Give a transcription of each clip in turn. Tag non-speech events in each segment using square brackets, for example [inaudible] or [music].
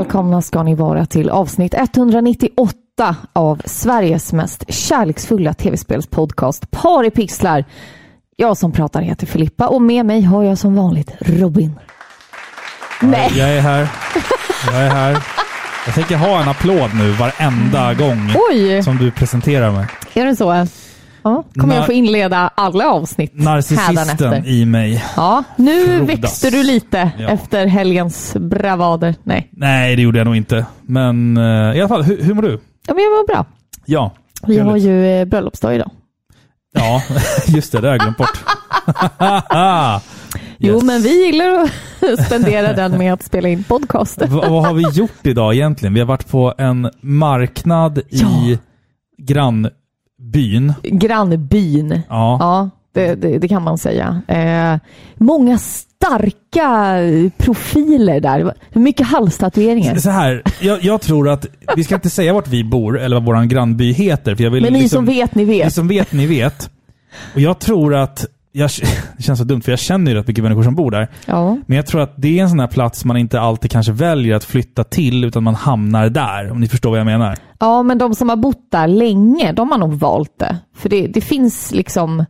Välkomna ska ni vara till avsnitt 198 av Sveriges mest kärleksfulla tv-spelspodcast Paripixlar. Jag som pratar heter Filippa och med mig har jag som vanligt Robin. Nej, Jag är här. Jag är här. Jag tänker ha en applåd nu varenda gång oj! som du presenterar mig. Är det så? Ja, kommer jag få inleda alla avsnitt Narcissisten i mig. Ja, nu Frodas. växte du lite Ja. efter helgens bravader. Nej, Nej, det gjorde jag nog inte. Men eh, i alla fall, hur, hur mår du? ja, men jag var bra. Ja. Vi har ju eh, bröllopsdag idag. Ja, [laughs] just det. Det har jag glömt bort. [laughs] Jo, Yes. men vi gillar att [laughs] spendera den med att spela in podcast. Va, vad har vi gjort idag egentligen? Vi har varit på en marknad i Ja. Grannbyn. Grannbyn. Ja. Ja, det, det, det kan man säga. Eh, många starka profiler där. Mycket halstatueringar. Så här, jag, jag tror att, vi ska inte säga vart vi bor eller vad vår grannby heter. För jag vill Men ni liksom- som vet, ni Ni vet. som vet, ni vet. Och jag tror att, jag, [laughs] det känns så dumt för jag känner ju rätt mycket människor som bor där. Ja. Men jag tror att det är en sån här plats man inte alltid kanske väljer att flytta till, utan man hamnar där. Om ni förstår vad jag menar. ja, men de som har bott där länge, de har nog valt det. För det, det finns liksom,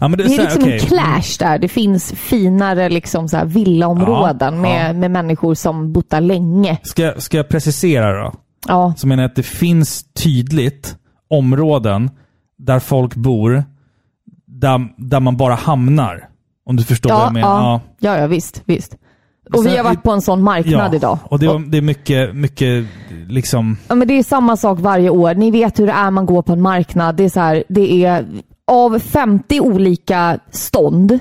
Ja, men det är här, liksom okej. en clash där. Det finns finare liksom så här villaområden Ja, med, med människor som bott där länge. Ska, ska jag precisera då? Ja, Så menar jag att det finns tydligt områden där folk bor, där, där man bara hamnar. Om du förstår vad ja, jag menar. ja, ja, ja, visst, visst. Och Sen- vi har varit på en sån marknad idag. Och det, var, det är mycket, mycket liksom... Ja, men det är samma sak varje år. Ni vet hur det är man går på en marknad. Det är så här, det är av 50 olika stånd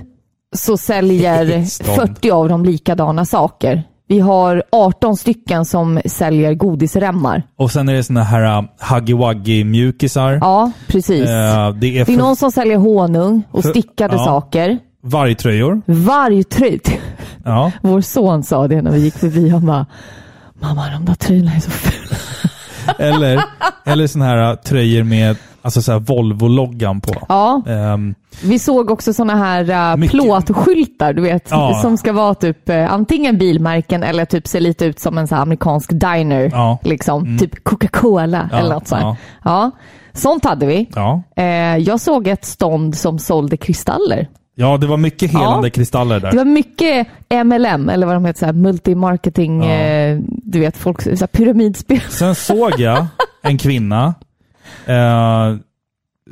så säljer [laughs] Stånd. 40 av dem likadana saker. Vi har 18 stycken som säljer godisremmar. Och sen är det såna här uh, huggy-wuggy mjukisar. Ja, precis. Eh, det är det är för någon som säljer honung och För- stickade ja. saker. vargtröjor. Vargtröjt. Ja. [laughs] Vår son sa det när vi gick förbi. Han bara, mamma de där tröjorna är så fula. Eller, eller såna här uh, tröjor med alltså så Volvo-loggan på. Ja, Ehm, Vi såg också såna här uh, Mycket. plåtskyltar, du vet, Ja. som ska vara typ uh, antingen bilmärken eller typ se lite ut som en så amerikansk diner. Ja. Liksom, typ Coca-Cola Ja, eller något sånt. ja. Sånt hade vi. ja. Eh, jag såg ett stånd som sålde kristaller. ja, det var mycket helande Ja. kristaller där. Det var mycket MLM, eller vad de heter, så här, multimarketing, Ja. eh, du vet, folk, så pyramidspel. Sen såg jag en kvinna eh,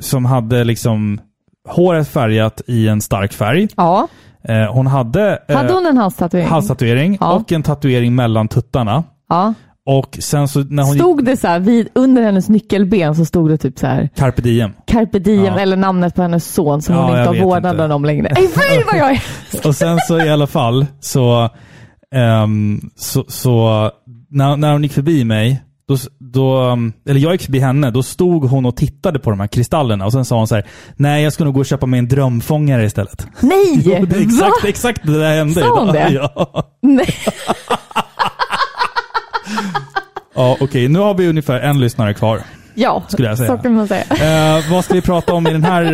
som hade liksom håret färgat i en stark färg. Ja, Eh, hon hade, eh, hade hon en halstatuering? halstatuering Ja. och en tatuering mellan tuttarna. Ja. Och sen så när hon gick Stod det så här, vid, under hennes nyckelben så stod det typ så här, carpe diem. Carpe Diem Ja. eller namnet på hennes son som Ja, hon inte har vårdnaden om längre. Nej, fy vad jag är! Och sen så i alla fall så, ehm, så, så när, när hon gick förbi mig, då, då, um, eller jag gick förbi henne, då stod hon och tittade på de här kristallerna och sen sa hon så här: nej jag ska nog gå och köpa mig en drömfångare istället. Nej! [laughs] Jo, det är exakt, Va? exakt det där hände. Sa hon idag. det? [laughs] Ja, Nej. [laughs] ja okej. Nu har vi ungefär en lyssnare kvar. Ja, Skulle jag säga. så kan man säga. Eh, vad ska vi prata om i den, här,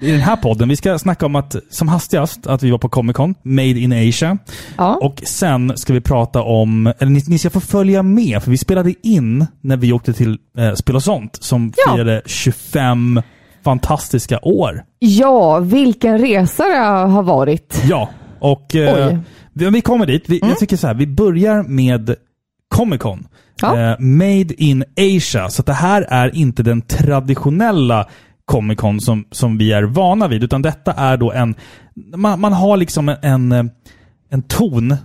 i den här podden? Vi ska snacka om att, som hastigast, att vi var på Comic Con, Made in Asia. Ja. Och sen ska vi prata om, eller ni, ni ska få följa med, för vi spelade in när vi åkte till eh, Spel och sånt, som Ja. firade 25 fantastiska år. ja, vilken resa det har varit. Ja, och eh, vi, vi kommer dit. Vi, Jag tycker så här, vi börjar med Comic Con. Ja. Eh, made in Asia. Så det här är inte den traditionella Comic Con som, som vi är vana vid, utan detta är då en... Man, man har liksom en, en, en ton,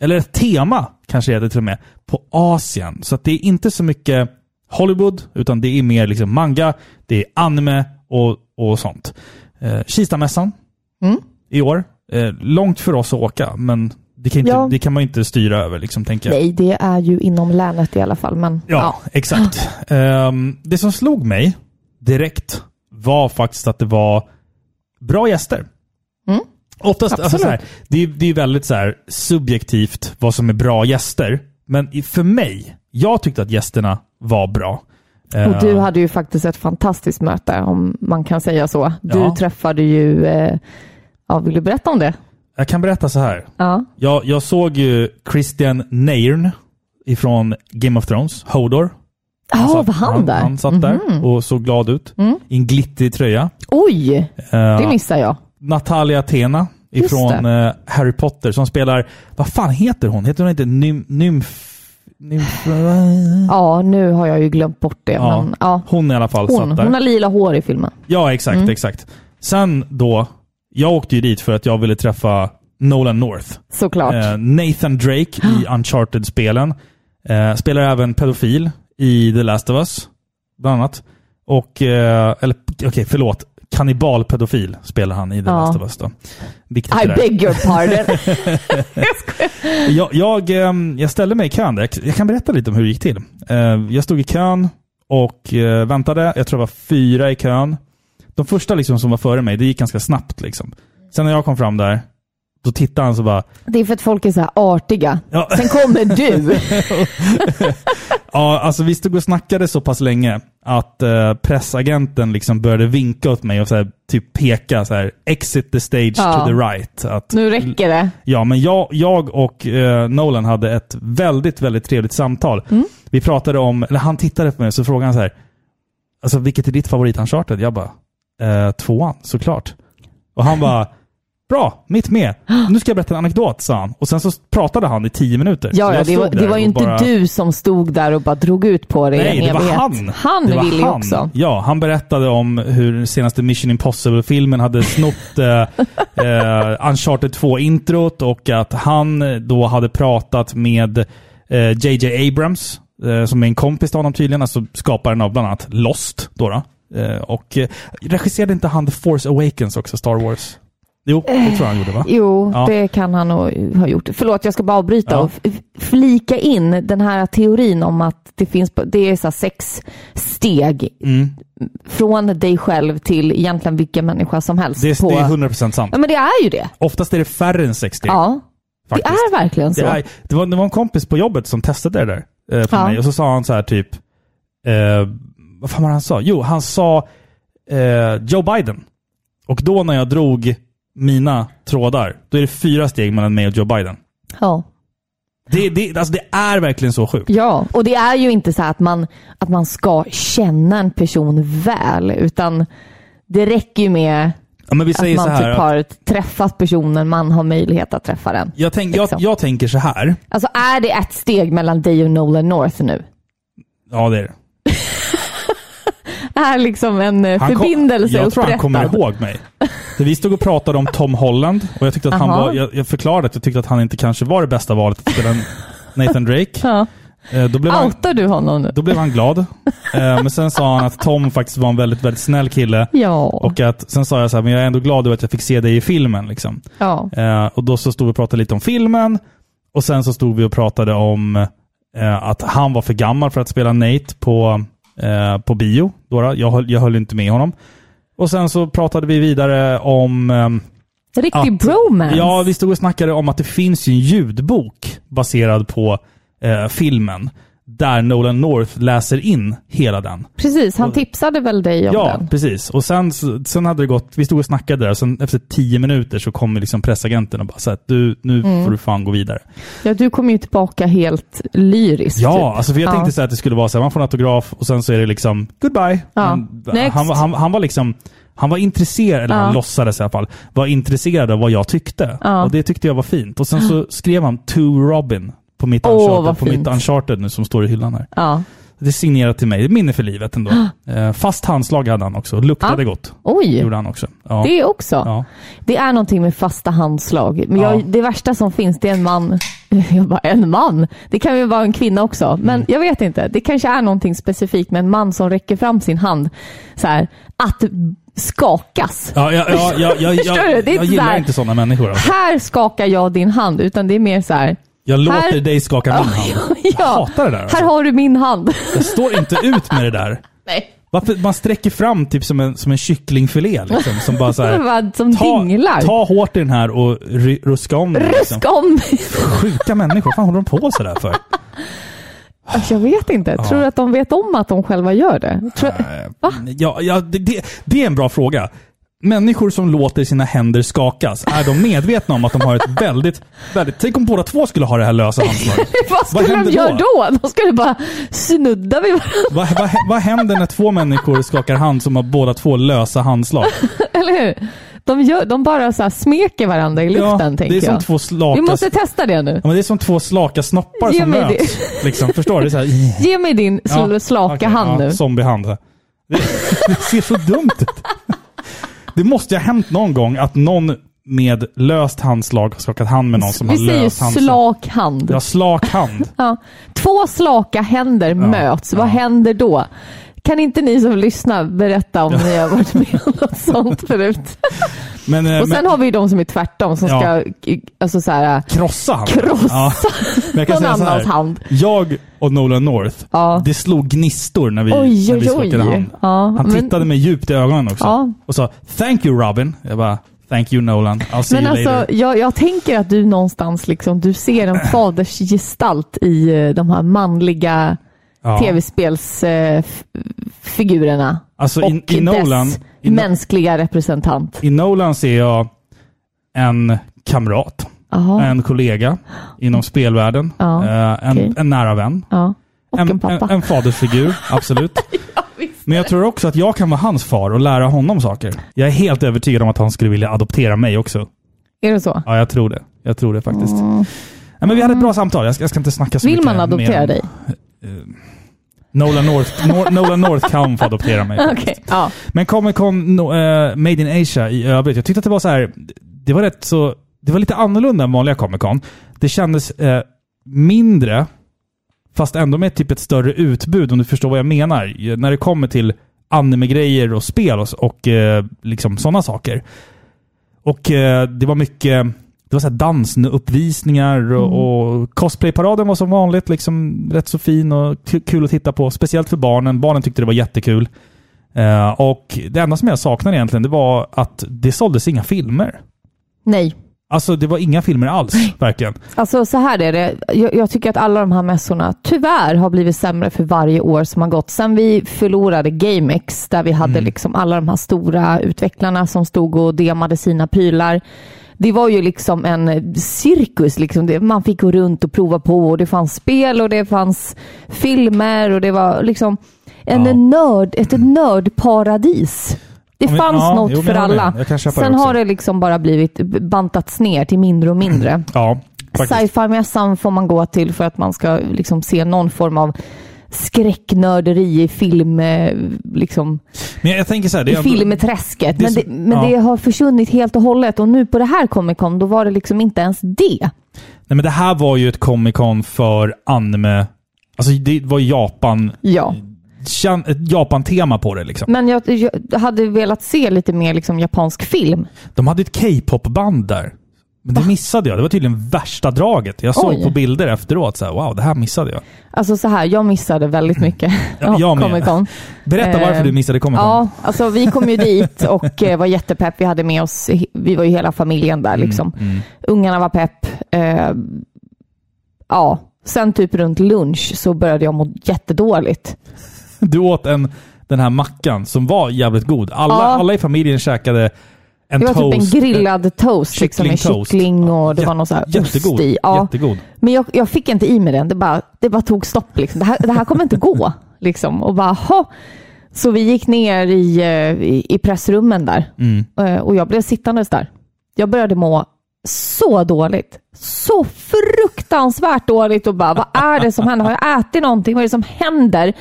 eller ett tema kanske är det till och med, på Asien. Så det är inte så mycket Hollywood, utan det är mer liksom manga, det är anime och, och sånt. Eh, Kistamässan Mm. i år. Eh, långt för oss att åka, men det kan, inte, Ja. det kan man inte styra över, liksom, tänker jag. Nej, det är ju inom länet i alla fall, men Ja, exakt. Ehm, det som slog mig direkt var faktiskt att det var bra gäster. Mm. Oftast, alltså så här, det, är, det är väldigt så här subjektivt vad som är bra gäster. Men för mig, jag tyckte att gästerna var bra. Och du Ehm, hade ju faktiskt ett fantastiskt möte, om man kan säga så. Du Ja. träffade ju, eh, ja, vill du berätta om det? Jag kan berätta så här. Ja. Jag, jag såg ju Christian Nairn ifrån Game of Thrones, Hodor. Ja, satt- var han där? Han satt där Mhm. och såg glad ut. Mm. I en glittrig tröja. Oj, Eh, det missar jag. Natalia Athena ifrån eh, Harry Potter som spelar, vad fan heter hon? Heter hon inte Nym, Nymf... Nymf... Ja, nu har jag ju glömt bort det. Ja. Men, ja. Hon i alla fall Hon, satt där. hon har lila hår i filmen. Ja, exakt, Mm. exakt. Sen då, jag åkte ju dit för att jag ville träffa Nolan North. Såklart. Eh, Nathan Drake i [gasps] Uncharted-spelen. Eh, spelar även pedofil i The Last of Us, bland annat. Och, eh, eller okej, förlåt. Kannibalpedofil spelar han i The Ja. Last of Us då. Viktigt I beg your pardon. [laughs] Jag, jag, ehm, jag ställde mig i kön där. Jag kan berätta lite om hur det gick till. Eh, Jag stod i kön och eh, väntade. Jag tror det var fyra i kön. De första liksom som var före mig, det gick ganska snabbt. Liksom. Sen när jag kom fram där, då tittade han så bara... det är för att folk är så här artiga. Ja, Sen kommer du. [laughs] ja, alltså vi stod och snackade så pass länge att eh, pressagenten liksom började vinka åt mig och så här, typ peka så här, exit the stage Ja. to the right. Att, Nu räcker det. Ja, men jag, jag och eh, Nolan hade ett väldigt, väldigt trevligt samtal. Mm. Vi pratade om, eller han tittade på mig och så frågade han så här, alltså vilket är ditt favorit Uncharted? Jag bara, eh, tvåan, såklart. Och han bara, [laughs] bra, mitt med. [gasps] Nu ska jag berätta en anekdot, sa han. Och sen så pratade han i tio minuter. Ja, ja det, var, det var ju inte bara- du som stod där och bara drog ut på det Nej, det var han. Han det var ville han. också. Ja, han berättade om hur senaste Mission Impossible-filmen hade snott eh, [laughs] eh, Uncharted 2-introt och att han då hade pratat med eh, JJ Abrams, eh, som är en kompis till honom tydligen, alltså skaparen av bland annat Lost. Då då. Eh, och eh, regisserade inte han The Force Awakens också, Star Wars? Jo, det tror jag han gjorde va? Jo, Ja. det kan han nog ha gjort. Förlåt, jag ska bara avbryta Ja. och flika in den här teorin om att det finns det är så sex steg Mm. från dig själv till egentligen vilken människa som helst. Det, på... det är 100% sant. Ja, men det är ju det. Oftast är det färre än 60. Ja, faktiskt. det är verkligen så. Det, är, det, var, det var en kompis på jobbet som testade det där eh, för Ja. mig. Och så sa han så här typ... Eh, vad fan var han sa? Jo, han sa eh, Joe Biden. Och då när jag drog mina trådar, då är det fyra steg mellan mig och Joe Biden. Ja. Det, det, alltså det är verkligen så sjukt. Ja, och det är ju inte så att man, att man ska känna en person väl, utan det räcker ju med Ja, att man här. typ har träffat personen, man har möjlighet att träffa den. jag, tänk, jag, liksom. jag tänker så här. Alltså är det ett steg mellan dig och Nolan North nu? Ja, det är det. Är liksom en eh, Han förbindelse Jag tror han kommer ihåg mig. Vi stod och pratade om Tom Holland och jag tyckte att han var... Jag, jag förklarade att jag tyckte att han inte kanske var det bästa valet att spela Nathan Drake. Ja. Eh, Då blev han, Outar du honom nu? Då blev han glad. Eh, men sen sa han att Tom faktiskt var en väldigt, väldigt snäll kille. Ja. Och att, sen sa jag så här, men jag är ändå glad över att jag fick se dig i filmen. Liksom. ja. Och då så stod vi och pratade lite om filmen. Och sen så stod vi och pratade om att han var för gammal för att spela Nate på, eh, på bio. Då. Jag, höll, jag höll inte med honom. Och sen så pratade vi vidare om... ehm, Riktig att- bromance. Ja, vi stod och snackade om att det finns ju en ljudbok baserad på eh, filmen. Där Nolan North läser in hela den. Precis, han tipsade väl dig om Ja, den? precis. Och sen, sen hade det gått, vi stod och snackade där, och sen efter tio minuter så kom liksom pressagenten och bara så att du, nu Mm. får du fan gå vidare. Ja, du kom ju tillbaka helt lyriskt. Ja, typ. alltså för jag Ja. tänkte så här att det skulle vara så här, man får en autograf och sen så är det liksom goodbye. Ja. Han, var- han, han var liksom, han var intresserad, eller Ja. han låtsades i alla fall, var intresserad av vad jag tyckte. Ja. Och det tyckte jag var fint. Och sen så skrev han To Robin på mitt, Åh, Uncharted, på mitt. Uncharted nu som står i hyllan här. Ja. Det är signerat till mig. Det är minne för livet ändå. [gasps] Eh, fast handslag hade han också. Luktade Ja. gott. Oj, Gjorde han också. Ja. det också. Ja. Det är någonting med fasta handslag. Men jag, Ja. det värsta som finns, det är en man. [laughs] Jag bara, en man? Det kan ju vara en kvinna också. Men Mm. jag vet inte. Det kanske är någonting specifikt med en man som räcker fram sin hand. Så här, att skakas. Ja, ja, ja, ja, ja, [laughs] Förstår jag, du? Det är jag gillar här- inte sådana människor. Alltså. Här skakar jag din hand, utan det är mer så här. Jag låter Här- dig skaka min hand. [laughs] Jag ja, hatar det där. Alltså. här har du min hand. Jag står inte ut med det där. [laughs] Nej. Varför man sträcker fram typ som en, som en kycklingfilé liksom, som bara så här, [laughs] som ta, dinglar. ta hårt i den här och ry, ruska om. Liksom. Ruska om mig. Sjuka människor, vad fan håller de på sådär för? Alltså, Jag vet inte. Tror du att de vet om att de själva gör det? Tror... Va? Ja, ja det, det, det är en bra fråga. Människor som låter sina händer skakas, är de medvetna om att de har ett [laughs] väldigt, väldigt... Tänk om båda två skulle ha det här lösa handslaget. [laughs] Vad skulle de händer göra då? då? De skulle bara snudda vid varandra, Vad, vad, vad händer när två människor skakar hand som har båda två lösa handslag? [laughs] eller hur? De, gör, de bara så smeker varandra i luften, det är tänker som jag. två slaka... Vi måste testa det nu. Ja, men det är som två slaka snoppar Ge som möts. Liksom, förstår du? Det här, Ge mig din Ja, slaka okej, hand ja, nu. Zombiehand. Det, det ser så dumt ut. Det måste ju ha hänt någon gång att någon med löst handslag har skakat hand med någon som Vi har säger löst handslag. slak hand. Ja, slak hand. [laughs] Ja. Två slaka händer möts. Vad ja. händer då? Kan inte ni som lyssnar berätta om [laughs] ni har varit med om något sånt förut? Men, eh, Och sen men har vi ju de som är tvärtom, som Ja. ska alltså så här, krossa hand. krossa Ja. [laughs] Men någon annans hand. Jag och Nolan North, Ja. det slog gnistor när vi, Oj, när vi skakade hand. Ja, Han men- tittade mig djupt i ögonen också. Och sa “Thank you Robin”. Jag bara “Thank you Nolan, I'll see Men you alltså, later”. jag, jag tänker att du någonstans liksom, du ser en faders gestalt i eh, de här manliga tv-spelsfigurerna. Alltså och i, i Nolan, dess i, mänskliga representant. i Nolan ser jag en kamrat, Jaha, en kollega inom spelvärlden, Ja, eh, en, okej. en nära vän. ja. En, En, en, en fadersfigur, [laughs] absolut. Men jag tror också att jag kan vara hans far och lära honom saker. Jag är helt övertygad om att han skulle vilja adoptera mig också. Är det så? Ja, jag tror det. Jag tror det faktiskt. Ja, men vi hade ett bra samtal. Jag ska, jag ska inte snacka så Vill mycket man adoptera mer dig? Nolan North, Nor, Nolan North kan få adoptera mig. Okej, ja. Men Comic Con no, eh, Made in Asia i övrigt, jag tyckte att det var så här. Det var rätt så... Det var lite annorlunda än vanliga Comic Con. Det kändes eh, mindre, fast ändå med typ ett större utbud om du förstår vad jag menar. När det kommer till anime-grejer och spel och, och eh, liksom sådana saker. Och det var mycket... Det var så här dansuppvisningar och, och cosplayparaden var som vanligt liksom rätt så fin och ku- kul att titta på. Speciellt för barnen. Barnen tyckte det var jättekul. Eh, och det enda som jag saknade egentligen, det var att det såldes inga filmer. Nej. Alltså det var inga filmer alls, verkligen. Alltså så här är det. Jag, jag tycker att alla de här mässorna tyvärr har blivit sämre för varje år som har gått. Sen vi förlorade GameX, där vi hade Mm. liksom alla de här stora utvecklarna som stod och demade sina prylar. Det var ju liksom en cirkus. Liksom. Man fick gå runt och prova på och det fanns spel och det fanns filmer och det var liksom en Ja. nörd, ett nördparadis. Det men- fanns ja, något jo, för alla. Sen har det liksom bara blivit bantats ner till mindre och mindre. Ja. Sci-fi-mässan får man gå till för att man ska liksom se någon form av skräcknörderi i film, eh, liksom, Men jag, tänker så här, det i är Men, det, men ja. det har försvunnit helt och hållet och nu på det här Comic Con, då var det liksom inte ens det. Nej men det här var ju ett Comic Con för anime. Alltså det var Japan... Ja, Ett Japan-tema på det liksom. men jag, jag hade velat se lite mer liksom japansk film. De hade ett K-pop-band där. Men det missade jag. Det var tydligen värsta draget. Jag såg Oj. på bilder efteråt så här, wow, det här missade jag. Alltså så här, jag missade väldigt mycket [laughs] Ja, jag. Comic Con. Berätta varför Eh, du missade Comic Con. Ja, alltså vi kom ju dit och eh, var jättepepp. Vi hade med oss, vi var ju hela familjen där liksom. Mm. Ungarna var pepp. Eh, ja, sen typ runt lunch så började jag må jättedåligt. Du åt en, den här mackan som var jävligt god. Alla, Ja. alla i familjen käkade en Det var toast. typ en grillad toast liksom, med kycklingtoast. kyckling och det Jä- var någon så här jättegod. ost i. Ja. Jättegod. Men jag, jag fick inte i mig den. Det bara, det bara tog stopp. Liksom. Det, här, det här kommer inte gå. [laughs] Liksom. Och bara, "Ha." Så vi gick ner i, eh, i, i pressrummen där Mm. Eh, och jag blev sittandes där. Jag började må så dåligt. Så fruktansvärt dåligt och bara, vad är det som händer? Har jag ätit någonting? Vad är det som händer?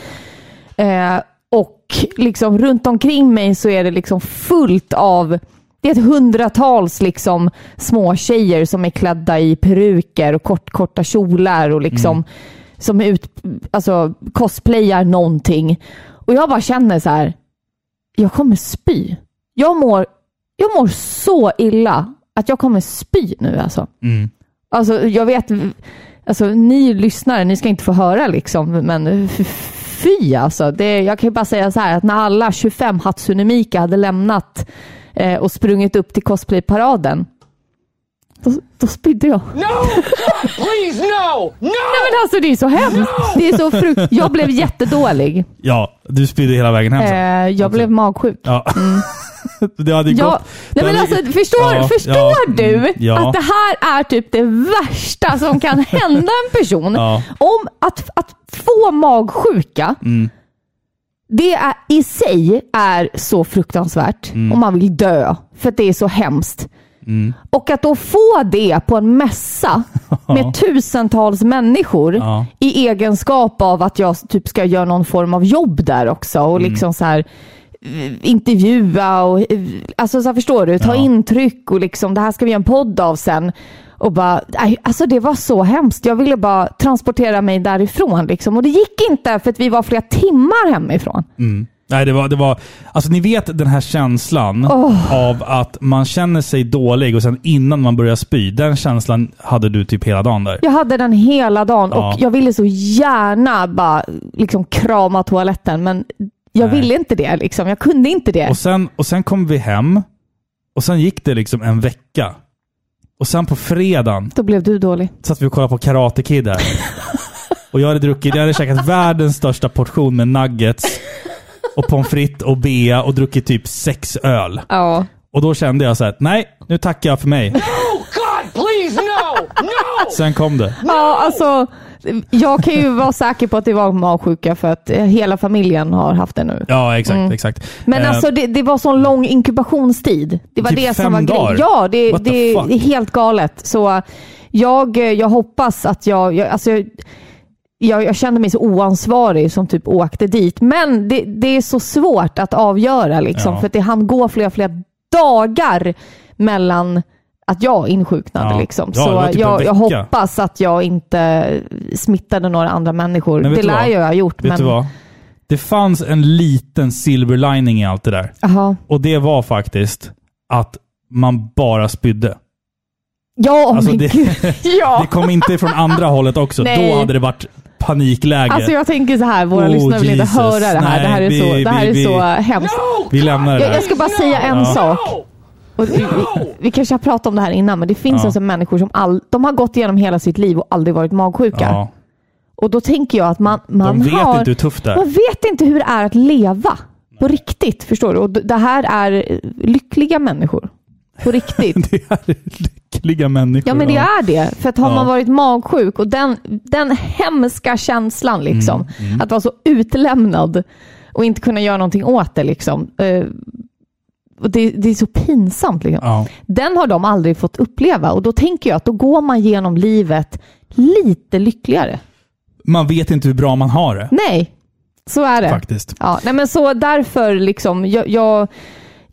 Eh, och liksom runt omkring mig så är det liksom fullt av det är ett hundratals liksom små tjejer som är klädda i peruker och kort, korta kjolar och liksom som är ut, alltså cosplayar någonting. Och jag bara känner så här, jag kommer spy. Jag mår, jag mår så illa att jag kommer spy nu alltså. Mm. Alltså jag vet, alltså ni lyssnare, ni ska inte få höra liksom, men fy alltså. Det, jag kan ju bara säga så här att när alla 25 Hatsune Miika hade lämnat eh, och sprungit upp till cosplayparaden, då, då spydde jag. No! Please, no! No! Nej men alltså det är så hemskt. Det är så frukt. Jag blev jättedålig. Ja, du spydde hela vägen hem sen. Eh, jag blev magsjuk. Ja. [laughs] det hade Ja, gått. nej det men alltså, förstår, Ja, förstår ja, du mm, ja. att det här är typ det värsta som kan hända en person? Ja. Om att, att få magsjuka, Mm. Det är, i sig är så fruktansvärt Mm. och man vill dö för att det är så hemskt. Och att då få det på en mässa [laughs] med tusentals människor Ja. i egenskap av att jag typ ska göra någon form av jobb där också och Mm. liksom så här intervjua och eh, alltså så förstår du, ta Ja. intryck och liksom det här ska vi göra en podd av sen. Och bara, alltså det var så hemskt. Jag ville bara transportera mig därifrån liksom. Och det gick inte för att vi var flera timmar hemifrån. Mm. Nej, det var, det var... Alltså ni vet den här känslan av att man känner sig dålig och sen innan man börjar spy. Den känslan hade du typ hela dagen där. Jag hade den hela dagen Ja. och jag ville så gärna bara liksom krama toaletten men jag Nej. ville inte det. Liksom. Jag kunde inte det. Och sen, och sen kom vi hem och sen gick det liksom en vecka. Och sen på fredagen Då blev du dålig. satt vi och kollade på Karate Kid där. Och jag hade druckit, jag hade käkat världens största portion med nuggets och pommes frites och bea och druckit typ sex öl. Ja. Och då kände jag så här: nej, nu tackar jag för mig. Oh, God, please, no! No! Sen kom det. ja, alltså jag kan ju vara säker på att det var magsjuka för att hela familjen har haft det nu. Ja, exakt, exakt. Men Eh, alltså det, det var sån lång inkubationstid. Det var Typ det som var grejen. Ja, det, What det, är helt galet. Så jag, jag hoppas att jag, jag, alltså, jag, jag, jag kände mig så oansvarig som typ åkte dit. Men det, det är så svårt att avgöra liksom, Ja. för att det hann gå flera, flera dagar mellan att jag insjuknade. Ja. Liksom. Ja, så typ jag, jag hoppas att jag inte smittade några andra människor. Men Det lär vad? jag ha gjort. Vet men... du vad? Det fanns en liten silver lining i allt det där. Jaha. Och det var faktiskt att man bara spydde. Ja, Alltså men det- gud. [laughs] [laughs] Ja. Det kom inte från andra hållet också. Nej. Då hade det varit panikläge. Alltså jag tänker så här, våra Oh, lyssnare vill inte höra det här. det här är Nej, så, vi- det här är vi- så vi- hemskt. No! Vi lämnar det Jag, jag ska bara säga en Ja. sak. Och vi, vi, vi kanske har pratat om det här innan, men det finns Ja. alltså människor som all, de har gått igenom hela sitt liv och aldrig varit magsjuka. Ja. Och då tänker jag att man, man De vet har... inte hur tufft det är. Man vet inte hur det är att leva på riktigt. Förstår du? Och det här är eh, lyckliga människor. På [laughs] riktigt. Det är lyckliga människor. Ja men det är det. För att har Ja. man varit magsjuk och den, den hemska känslan liksom, Mm, att vara så utlämnad och inte kunna göra någonting åt det liksom. Och det, det är så pinsamt liksom. Ja. Den har de aldrig fått uppleva och då tänker jag att då går man genom livet lite lyckligare. Man vet inte hur bra man har det. Nej, så är det. Faktiskt. Ja, nej men så därför liksom, jag, jag,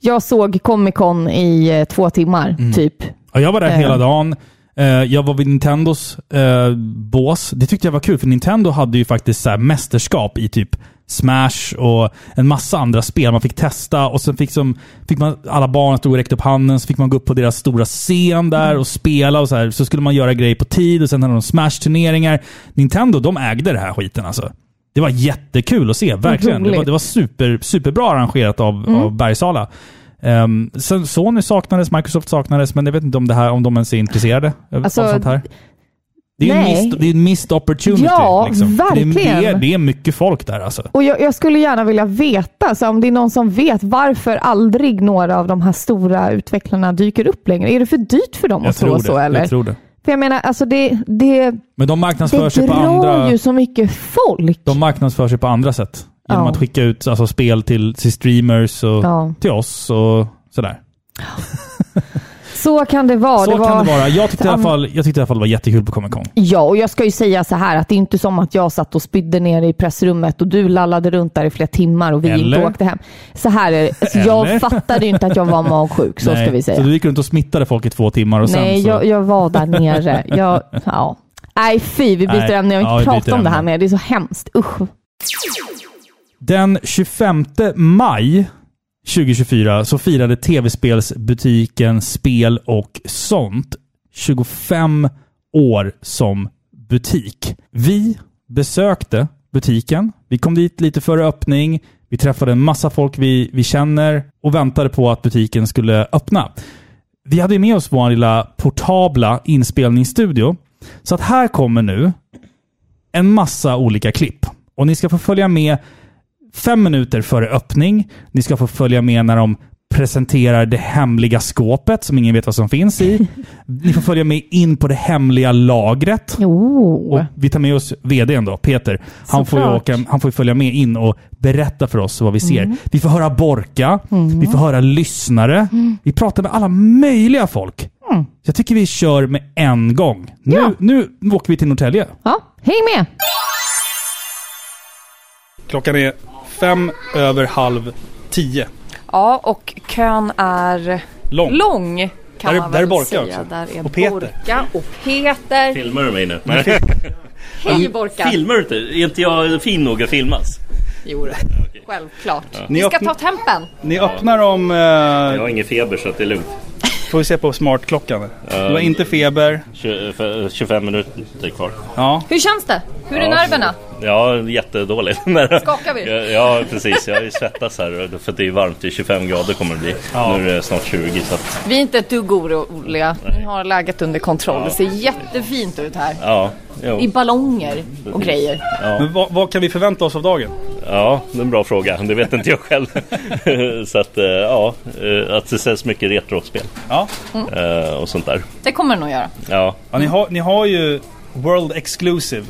jag såg Comic Con i eh, två timmar Mm. typ. Ja, jag var där Eh. hela dagen. Eh, Jag var vid Nintendos eh, bås. Det tyckte jag var kul, för Nintendo hade ju faktiskt så mästerskap i typ Smash och en massa andra spel man fick testa. Och sen fick, som, fick man, alla barn stod och räckte upp handen, så fick man gå upp på deras stora scen där och spela. och Så här. Så skulle man göra grejer på tid och sen hade de Smash-turneringar. Nintendo, de ägde det här skiten alltså. Det var jättekul att se, verkligen. Det var, det var super, superbra arrangerat av, av Bergsala. Um, sen Sony saknades, Microsoft saknades, men jag vet inte om, det här, om de ens är intresserade av Alltså, sånt här. Det är ju en är en missed opportunity. Ja, liksom. Det, verkligen. är, det, är, det är mycket folk där alltså. Och jag, jag skulle gärna vilja veta, så om det är någon som vet varför aldrig några av de här stora utvecklarna dyker upp längre. Är det för dyrt för dem Jag att tror, så eller? jag tror det. För jag menar, alltså det, det, Men de marknadsför, det sig på drar andra, ju så mycket folk. de marknadsför sig på andra sätt. Genom Ja. att skicka ut alltså, spel till, till streamers och Ja. till oss och sådär. [laughs] Så kan det vara. så det var, kan det vara. Jag tyckte, i alla fall, jag tyckte i alla fall det var jättekul på Comic Con. Ja, och jag ska ju säga så här att det är inte som att jag satt och spydde ner i pressrummet och du lallade runt där i flera timmar och vi Eller? inte åkte hem. Så här är det. Jag fattade inte att jag var magsjuk, så Nej, ska vi säga. Så du gick runt och smittade folk i två timmar och sen Nej, så... jag, jag var där nere. [laughs] Jag, ja. Nej, fy, vi byter Nej, ämne. Jag vill ja, inte vi prata om det här mer. Det är så hemskt. Usch. Den 25 maj 2024 så firade tv-spelsbutiken Spel och sånt 25 år som butik. Vi besökte butiken. Vi kom dit lite före öppning. Vi träffade en massa folk vi, vi känner och väntade på att butiken skulle öppna. Vi hade ju med oss vår lilla portabla inspelningsstudio. Så att här kommer nu en massa olika klipp. Och ni ska få följa med fem minuter före öppning. Ni ska få följa med när de presenterar det hemliga skåpet som ingen vet vad som finns i. [laughs] Ni får följa med in på det hemliga lagret. Oh. Och vi tar med oss vdn då, Peter. Han får, åka, han får ju följa med in och berätta för oss vad vi ser. Vi får höra Borka, vi får höra lyssnare. Vi pratar med alla möjliga folk. Så jag tycker vi kör med en gång. Nu, Ja. nu åker vi till Norrtälje. Ja, häng med! Klockan är fem över halv tio. Ja, och kön är Lång. lång. Kan Där är- man där är Borka säga. också. Där är Och Peter. Borka och Peter. Filmar du mig nu? [laughs] Hej Borka! Filmar du inte? Är inte jag fin nog att filmas? Jo, självklart. Ni Vi ska ta tempen. Ni öppnar om... Jag har ingen feber så att det är lugnt. får vi se på smartklockan. Det var inte feber. 20, för- 25 minuter kvar. Ja. Hur känns det? Hur är Ja. nerverna? Ja, jättedåligt. [laughs] Skakar vi? Ja, Ja, precis. Jag har ju svettats här för att det är varmt. Det är 25 grader kommer det bli. Ja. Nu är det snart 20 så att, Vi är inte ett dugg oroliga. Ni har läget under kontroll. Det ser jättefint ut här. ja. Jo. I ballonger och grejer. Men vad, vad kan vi förvänta oss av dagen? Ja, det är en bra fråga. Det vet inte jag själv. [laughs] så att, eh, ja, eh, att det säljs mycket retrospel Ja. eh, och sånt där. Det kommer det nog göra. Ja, ja ni, har, ni har ju World Exclusive.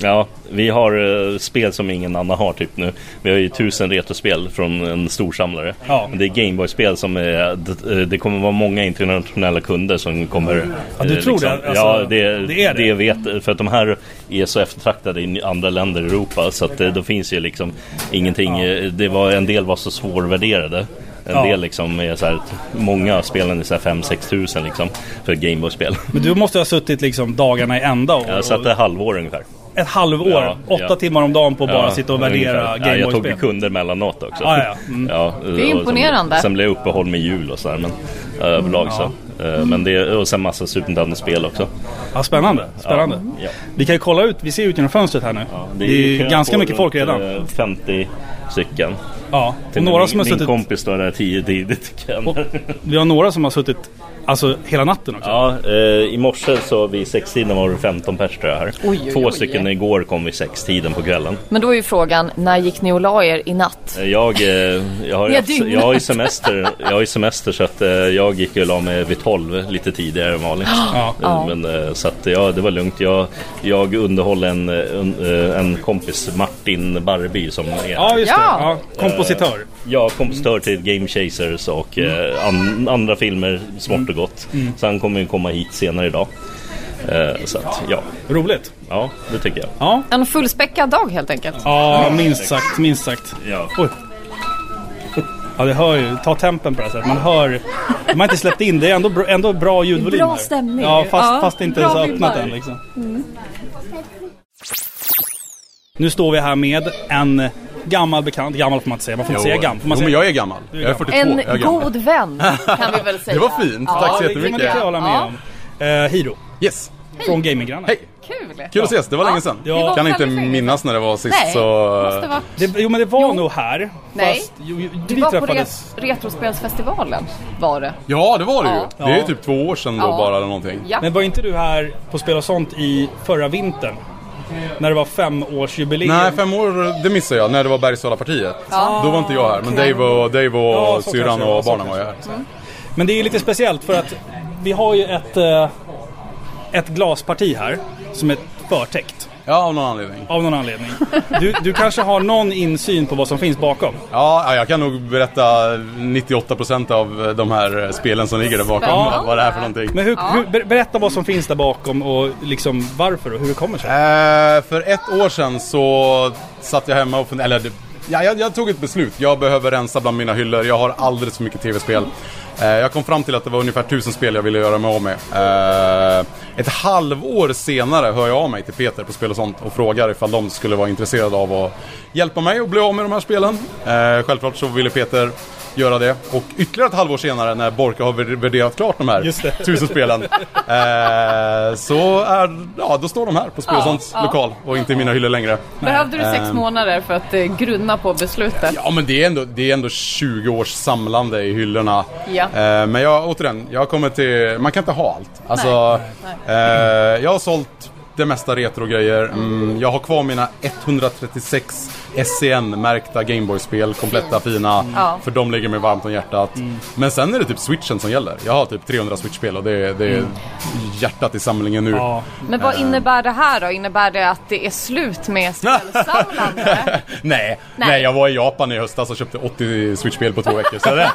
Ja, vi har eh, spel som ingen annan har typ nu. Vi har ju tusen retrospel från en storsamlare. Ja. Det är Gameboy-spel som är, det, det kommer vara många internationella kunder som kommer... Ja, du eh, tror det? Alltså, ja, det, det är det? det vet För att de här är så eftertraktade i andra länder i Europa så att eh, då finns ju liksom ingenting. eh, Det var, en del var så svårvärderade. En Ja. del liksom är så här, många spelen är så här 5-6 tusen liksom för Gameboy-spel. Men du måste ha suttit liksom dagarna i ända och, Jag satt ett halvår ungefär. Ett halvår, Ja, åtta ja. timmar om dagen på att bara Ja, sitta och värdera ja, Jag tog ju Gameboy-spel. kunder mellanåt också. Ja, ja, mm. Ja, är och imponerande. Sen, sen blev det uppehåll med jul och sådär men överlag så. Eh, Men det, och sen massa Super Nintendo-spel också. Ja, spännande. spännande. Ja. Vi kan ju kolla ut, vi ser ut genom fönstret här nu. Ja, det, är kö ganska mycket folk redan. eh, 50 stycken. Ja, och några min, som har min suttit, kompis står där 10 tidigt vi har några som har suttit alltså hela natten också. Ja, eh, i morse så vid sextiden var det 15 pers tror jag här. Oj, oj, Två oj. stycken igår kom vid sextiden på kvällen. Men då är ju frågan, när gick ni och la er i natt? Eh, Jag, eh, jag, har, haft, jag har ju semester, jag har ju semester så att eh, jag gick och la mig vid 12 lite tidigare än vanligt. Ja. Eh, Men, eh, så att ja, det var lugnt. Jag, jag underhåller en, en, eh, en kompis, Martin Barby som är Ja, just det. Ja, kompositör. Ja, kompositör till Game Chasers och eh, an, andra filmer smått och gott. Så han kommer ju komma hit senare idag. Så att ja, Roligt. ja, det tycker jag. Ja. En fullspäckad dag helt enkelt. ja, minst sagt. Minst sagt. Ja. Oj. Ja, det hör ju. Ta tempen på det här sättet. Man hör. De har inte släppt in. Det är ändå, bra- ändå bra ljudvolym Bra stämning. Ja, fast, Ja, fast inte ens öppnat än liksom. Nu står vi här med en gammal bekant. Gammal får man inte säga. Man får inte säga gammal. Får man jo, säga? men jag är gammal. Jag är 42. En jag är gammal. god vän kan vi väl säga. [laughs] Det var fint. Tack så Ja, det kan jättemycket. jag hålla med Ja. om. Eh, Hiro, Yes. från Gaminggrannar. Hej! Kul! Kul att ses, det var länge sedan. Ja. Det kan inte minnas när det var sist Nej, så... måste vara... Det, jo men det var nog här. Nej. Fast, jo, jo, vi var på träffades. ret- Retrospelsfestivalen var det. Ja, det var det ju. Ja. Det är Ja. typ två år sedan då Ja. bara eller någonting. Ja. Men var inte du här på Spel och sånt i förra vintern? När det var femårsjubileum? Nej, fem år, det missade jag, när det var Bergsala-partiet. Ja. Då var inte jag här, men Dave och, Dave Ja, och så syrran det och barnen var ju det här. Men det är ju lite speciellt för att vi har ju ett, eh, ett glasparti här som är förtäckt. Ja, av någon anledning. Av någon anledning. Du, du kanske har någon insyn på vad som finns bakom? Ja, ja, jag kan nog berätta 98% av de här spelen som ligger där bakom. Spännande. Vad det är för någonting. Men hur, hur, ber- berätta vad som finns där bakom och liksom varför och hur det kommer sig. Eh, för ett år sedan så satt jag hemma och funderade, eller ja, jag, jag tog ett beslut. Jag behöver rensa bland mina hyllor. Jag har alldeles för mycket tv-spel. Eh, jag kom fram till att det var ungefär tusen spel jag ville göra mig av med. Eh, ett halvår senare hör jag av mig till Peter på Spel och sånt och frågar ifall de skulle vara intresserade av att hjälpa mig att bli av med de här spelen. Eh, självklart så ville Peter göra det. Och ytterligare ett halvår senare när Borka har värd- värderat klart de här Just det. tusen spelen. [laughs] Eh, så är, ja, då står de här på Spel och Ja, ja. lokal och inte i mina hyllor längre. Behövde du sex Ehm. månader för att eh, grunna på beslutet? Ja men det är ändå, det är ändå 20 års samlande i hyllorna. Ja. Eh, men jag, återigen, jag kommer till, man kan inte ha allt. Alltså, Nej, eh, jag har sålt det mesta retro-grejer. Mm, jag har kvar mina 136 SCN-märkta Gameboy-spel, kompletta fina. Ja. För de ligger mig varmt om hjärtat. Mm. Men sen är det typ switchen som gäller. Jag har typ 300 switch-spel och det, är- det är hjärtat i samlingen nu. Mm. Ja. Men vad innebär det här då? Innebär det att det är slut med spelsamlande? [laughs] Nej, nej. Nej. jag var i Japan i höstas och köpte 80 Switch-spel på två veckor. Så det,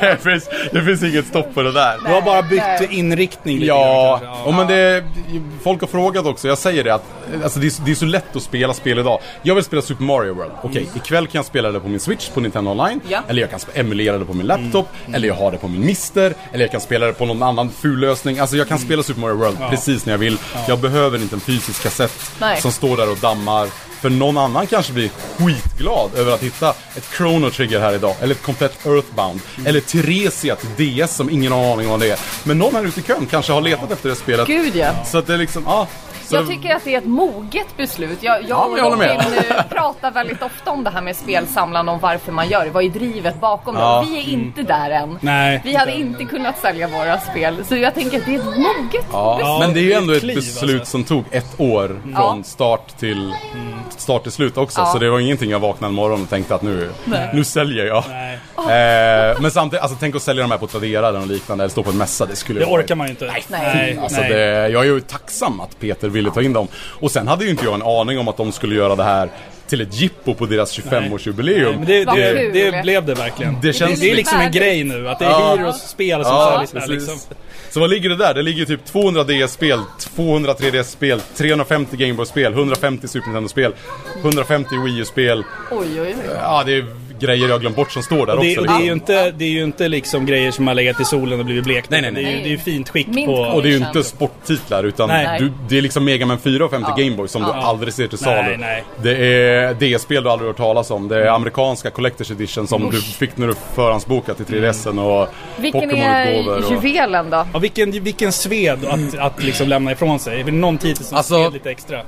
[laughs] det, finns, det finns inget stopp på det där. Du har bara bytt Nej. inriktning lite Ja, grann, och kanske. men det, folk har frågat också, jag säger det att alltså det, är, det är så lätt att spela spel idag. Jag vill spela Super Mario World. Okej, ikväll kan jag spela det på min Switch på Nintendo Online. Ja. Eller jag kan emulera det på min laptop. Eller jag har det på min Mister. Eller jag kan spela det på någon annan ful lösning. Alltså jag kan spela Super Mario World precis när jag vill. Jag behöver inte en fysisk kassett Nej. som står där och dammar. För någon annan kanske blir skitglad över att hitta ett Chrono Trigger här idag. Eller ett komplett Earthbound. Eller Theresia till DS som ingen har aning om vad det är. Men någon här ute i kön kanske har letat efter det spelet. Gud ja. Så att det är liksom, ja. Så Jag tycker att det är ett moget beslut. Jag, jag, Ja, jag håller med. och eh, pratar väldigt ofta om det här med spelsamlande, om varför man gör det. Vad är drivet bakom det? Ja. Och vi är inte där än. Nej. Vi hade inte kunnat sälja våra spel. Så jag tänker att det är ett moget Ja, Ja, men det är ju ändå ett beslut alltså. som tog ett år från start till start till slut också. Ja. Så det var ingenting jag vaknade en morgon och tänkte att nu, nu säljer jag. Nej, Eh, men samtidigt, alltså tänk att sälja de här på Tradera eller liknande, eller stå på en mässa. Det skulle det orkar man ju inte. Nej, Nej. Alltså nej. det, jag är ju tacksam att Peter ville ta in dem. Och sen hade ju inte jag en aning om att de skulle göra det här till ett jippo på deras 25-årsjubileum. Men det, det, det blev det verkligen. Det känns- det är liksom en grej nu, att det är Ja. Heroes spel som Ja, säljs liksom. Så vad ligger det där? Det ligger typ 200 DS-spel, 200 3DS-spel, 350 Gameboy-spel, 150 Super Nintendo-spel, 150 Wii U-spel. Oj, oj, oj. Ja, det är grejer jag glömt bort som står där Och det, också. och det, är ju inte, det är ju inte liksom grejer som har legat i solen och blivit blekt. Nej, nej, nej. Det är ju det är ju fint skick Mint på... Och det är ju inte sporttitlar utan Nej. du, det är liksom Mega Man 4 och 50 Ja. Gameboy som du Ja. aldrig ser till Nej, salu. nej. Det är DS-spel du aldrig hört talas om. Det är amerikanska Collector's Edition som du fick när du förhandsbokade till 3DSen och Vilken är. Och... juvelen då? Ja, vilken, vilken sved att, att liksom lämna ifrån sig. Någon titel som Alltså- sved lite extra?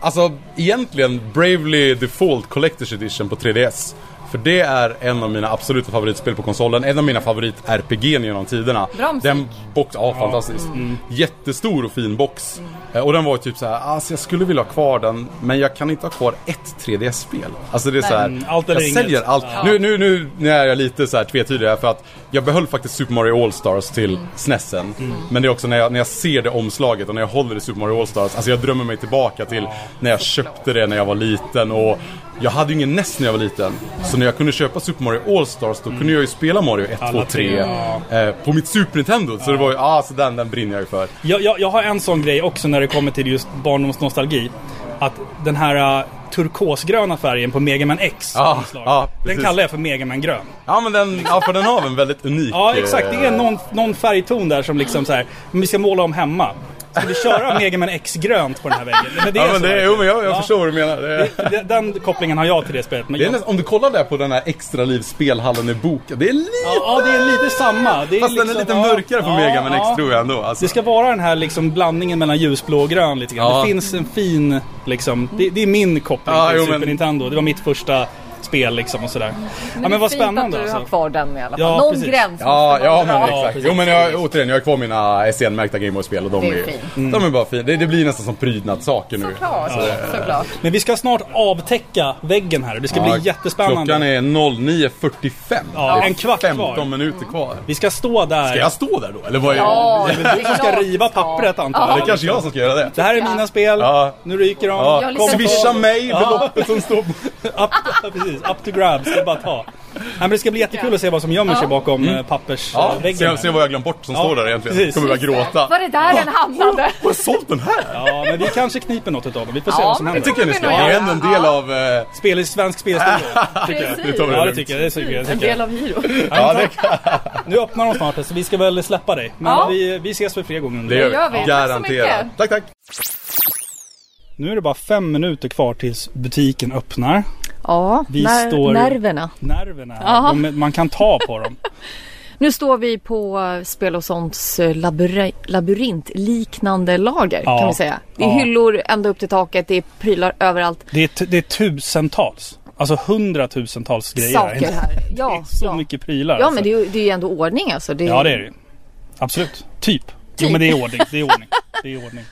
Alltså egentligen Bravely Default Collector's Edition på 3DS. För det är en av mina absoluta favoritspel på konsolen. En av mina favorit-RPG genom tiderna. Bra musik. Den box, ja fantastiskt. Jättestor och fin box. Eh, Och den var ju typ så här, alltså jag skulle vilja ha kvar den, men jag kan inte ha kvar ett 3DS-spel. Alltså det är så här, Mm, allt jag inget. säljer allt. Nu, nu, nu, nu är jag lite så här tvetydig här för att jag behöll faktiskt Super Mario All-Stars till Mm. SNESen. Men det är också när jag, när jag ser det omslaget och när jag håller i Super Mario All-Stars, alltså jag drömmer mig tillbaka till när jag köpte det när jag var liten och jag hade ju ingen NES när jag var liten. Så när jag kunde köpa Super Mario All-Stars då kunde jag ju spela Mario 1, 2, Alla 3 tre, eh, på mitt Super Nintendo. Så det var ju, ah, så den, den brinner jag ju för. Jag, jag, jag har en sån grej också när det kommer till just barndomsnostalgi. Att den här turkosgröna färgen på Mega Man X Ja, ja, Den precis. kallar jag för Mega Man grön. Ja men den, ja för den har en väldigt unik... Ja exakt, det är eh, någon, någon färgton där som liksom så här, vi ska måla om hemma. Ska vi köra Mega Man X grönt på den här väggen? Men det är Ja men det, jo men jag, jag Ja. förstår vad du menar. Det, Det- Den kopplingen har jag till det spelet. Men det är jag, nästan, om du kollar där på den här extra liv spelhallen i boken. Det är lite... ja, det är lite samma. Det är Fast den är liksom- lite ja, mörkare på ja, Mega Man X ja. tror jag ändå. Alltså. Det ska vara den här liksom blandningen mellan ljusblå och grön lite grann. Ja. Det finns en fin, liksom, det, är min koppling Ja, till jo, Super men- Nintendo. Det var mitt första spel liksom och sådär. Ja men det är vad fint spännande att du alltså. har kvar den i alla fall. Ja, Någon precis. gräns Ja, ja men dra. exakt. Jo men jag, återigen, jag har kvar mina SN-märkta Gameboy-spel och de Det är är, fint. de är bara fina. Det, det blir nästan som prydnadssaker nu. Såklart, såklart. Men vi ska snart avtäcka väggen här. Det ska bli jättespännande. Klockan är 09.45. Ja, en kvart 15 kvar. minuter kvar. Vi ska stå där. Ska jag stå där då? Eller vad är Ja, Det är du som ska riva pappret antar Ja, jag. det är kanske jag som ska göra det. Det här är mina spel. Ja. Nu ryker de. Ja, Jag swisha mig beloppet som står på... Up, precis, up to grabs. Det är bara att ta. Nej, men det ska bli jättekul att se vad som gömmer sig bakom Mm. Ja, pappersväggen. se, se vad jag glömt bort som Ja, står där egentligen. precis. Kommer börja gråta. Var det där den hamnade? Har jag sålt den här? Ja, men vi kanske kniper något utav dem. Vi får se Ja, vad som Det händer. tycker jag ni ska. Det Det är ändå en del av... Eh, Spel, svensk [laughs] tycker jag. Precis. tar Ja, det tycker jag. Det tycker jag. Det En del av giro. ja, det, Nu öppnar de snart så vi ska väl släppa dig. Men Ja. vi, vi ses väl fler gånger det gör vi. Garanterat. Tack, tack. Nu är det bara fem minuter kvar tills butiken öppnar. Ja, Vi ner- står- nerverna. Nerverna, de, man kan ta på dem. [laughs] Nu står vi på eh, Spel och sånts eh, labyrint, labyrintliknande lager Ja. kan vi säga. Det är Ja. hyllor ända upp till taket, det är prylar överallt. Det är, det är tusentals, alltså hundratusentals grejer. Saker här. [laughs] Det Ja, är så ja. mycket prylar. ja alltså. men det är, ju, det är ju ändå ordning alltså. Det är, Ja det är det. Absolut. Typ. Jo men det är ordning. Det är ordning. [laughs] Det är ordning.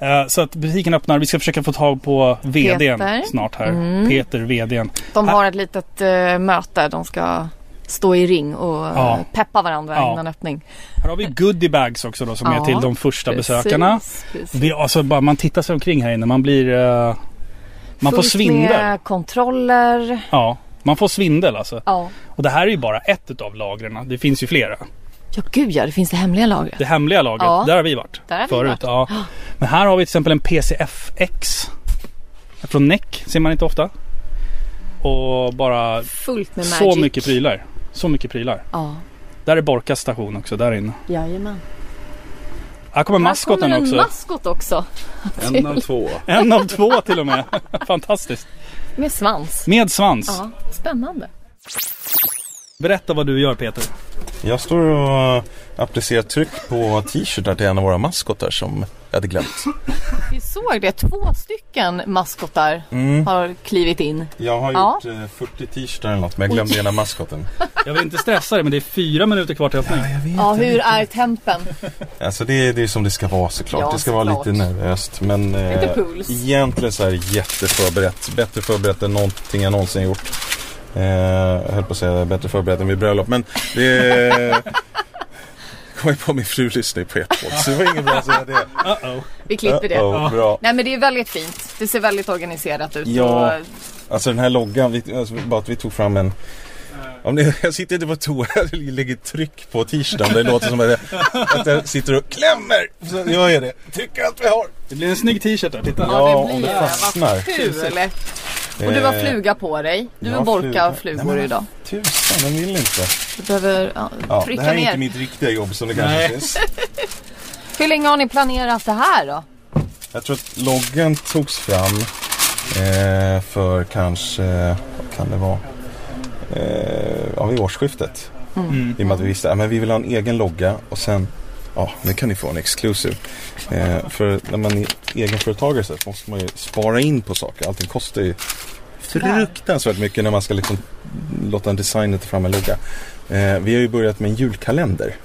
Eh, Så att butiken öppnar. Vi ska försöka få tag på VDn Peter. snart här. Peter, VDn. De har ett litet eh, möte. De ska stå i ring och eh, Ja. peppa varandra Ja. innan öppning. Här har vi goodiebags också då som är Ja, till de första Precis, besökarna. precis. Är alltså bara man tittar sig omkring här inne. Man blir... eh, man får Fullt svindel. med kontroller. Ja, man får svindel alltså. Ja. Och det här är ju bara ett utav lagren. Det finns ju flera. Ja, gud ja. Det finns det hemliga lagret. Det hemliga lagret, Ja. där har vi varit. Där har vi förut. varit. Ja. Men här har vi till exempel en PCFX. Från NEC, ser man inte ofta. Och bara Fullt med så magic. mycket prylar. Så mycket prylar. Ja. Där är Borkas station också, där inne. Jajamän. Här kommer Här maskoten kommer en också. maskot också. [laughs] En av två. En av två till och med. [laughs] Fantastiskt. Med svans. Med svans. Ja, spännande. Berätta vad du gör Peter. Jag står och applicerar tryck på t-shirtar till en av våra maskotar som jag hade glömt. Vi såg det. Två stycken maskotar Mm. har klivit in. Jag har Ja. gjort eh, 40 t-shirtar eller något men jag glömde ena maskoten. Jag vill inte stressa dig men det är fyra minuter kvar till öppning. Ja, hur är tempen? Alltså det är, det är som det ska vara såklart. Ja, det ska vara såklart. lite nervöst. Men Lite eh, puls. egentligen så är det jätteförberett. Bättre förberett än någonting jag någonsin gjort. Eh, jag höll på att säga bättre förberett än vid bröllop. Men det är... [laughs] kom jag på min fru lyssnar ju på ert podd, så det var inget bra att säga det. Uh-oh. Vi klipper det. Uh-oh, bra. Nej men det är väldigt fint. Det ser väldigt organiserat ut. Ja. Och, Alltså den här loggan, vi, alltså, bara att vi tog fram en om ni, jag sitter inte på toa, [laughs] jag lägger tryck på t-shirten. Det låter som att jag, att jag sitter och klämmer. Så gör jag det. Tycker allt vi har. Det blir en snygg t-shirt där, titta. Ja, det om blir det det. fastnar. Vad kul! Och du har Eh, fluga på dig. Du har Borka fluga. har flugor Nej, men idag. Tusan, den vill inte. Du behöver ja, Ja, det trycka här är ner. inte mitt riktiga jobb som det kanske Nej. syns. [laughs] Hur länge har ni planerat det här då? Jag tror att loggan togs fram eh, för kanske, vad kan det vara? Eh, ja, vid årsskiftet. Mm. I och med att vi visste att men vi vill ha en egen logga och sen, ja, nu kan ni få en exclusive. Eh, för när man är egenföretagare så måste man ju spara in på saker. Allting kostar ju fruktansvärt mycket när man ska liksom låta en designer ta fram en logga. Eh, vi har ju börjat med en julkalender.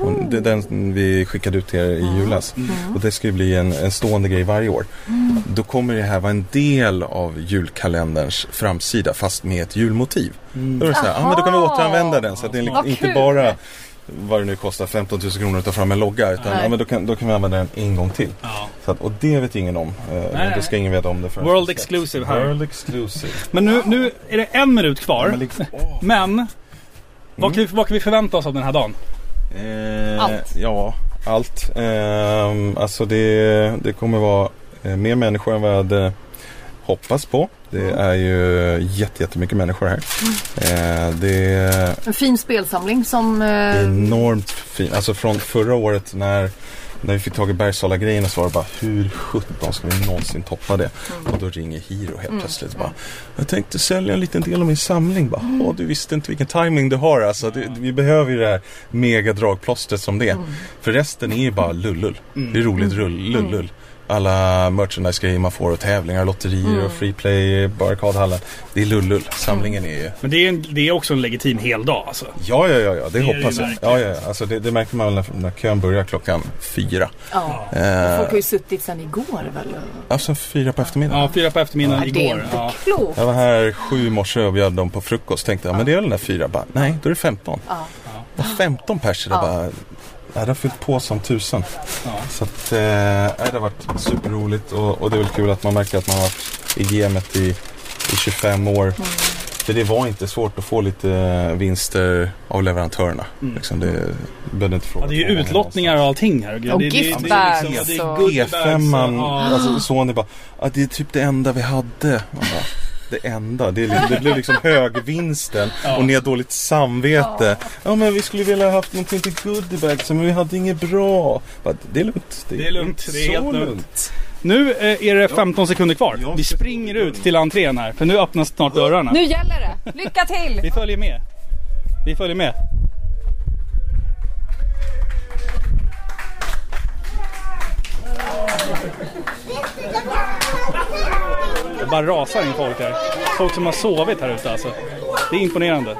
Och det är den vi skickade ut till er i julas. Och det ska ju bli en, en stående grej varje år. Då kommer det här vara en del av julkalenderns framsida fast med ett julmotiv. Då är det så här, ah, men då kan vi återanvända den så att det är Vad inte kul. bara vad det nu kostar 15 000 kronor att ta fram en logga utan Nej. ja, men då, kan, då kan vi använda den en gång till. Ja. Så att, och det vet ingen om. Eh, det ska ingen veta om det förrän World exclusive här. World exclusive. Men nu, nu är det en minut kvar. Men liksom, åh. Men vad, kan vi, vad kan vi förvänta oss av den här dagen? Eh, Allt. Ja, allt. Eh, alltså det, det kommer vara eh, mer människor än vad jag hade hoppats på. Det är ju jätte, jättemycket människor här. Eh, det är En fin spelsamling som... Eh, enormt fint. Alltså från förra året när, när vi fick tag i Bergsala-grejerna så var det bara hur sjutton ska vi någonsin toppa det? Och då ringer Hiro helt plötsligt bara Jag tänkte sälja en liten del av min samling. Bara, Åh, du visste inte vilken timing du har. Alltså, det, vi behöver ju det här mega dragplåstret som det. För resten är ju bara lullull. Det är roligt rull, lullull. Alla merchandise-grejer man får och tävlingar, lotterier och free play, barrikadhallen. Det är lullull. Samlingen är ju Men det är, en, det är också en legitim heldag alltså. Ja, ja, ja, ja. det, det hoppas jag. Ja, ja, ja. Alltså, det, det märker man väl när, när kön börjar klockan fyra. ja. Eh, Folk har ju suttit sedan igår väl? alltså fyra på eftermiddagen. Ja, fyra på eftermiddagen Ja, det är igår. inte Ja. klokt. Jag var här sju i morse och bjöd dem på frukost. Tänkte jag, men det är väl den där fyra? Bara, nej, då är det 15. Ja. Och 15 pers Ja. bara. Ja, det har fyllt på som tusan. Ja. Så att, eh, det har varit superroligt och, och det är väl kul att man märker att man har varit i gamet i, i 25 år. Mm. För det var inte svårt att få lite vinster av leverantörerna. Liksom det, behövde inte fråga Ja, det är ju utlottningar och allting här. Det, Och det, det, gift det är bags liksom- det är och- goodie bags E5, och- ja. alltså Sony bara, ah, det är typ det enda vi hade. Man bara, det enda, det, är, det blev liksom högvinsten och ni har dåligt samvete. Ja men vi skulle vilja ha haft någonting till goodiebags men vi hade inget bra. Det är lugnt. Det är lugnt, det är så helt lugnt. Nu eh, är det 15 sekunder kvar. Vi springer ut till entrén här, för nu öppnas snart dörrarna. Nu gäller det! Lycka till! Vi följer med. Vi följer med. Det bara rasar in folk här. Folk som har sovit här ute alltså. Det är imponerande.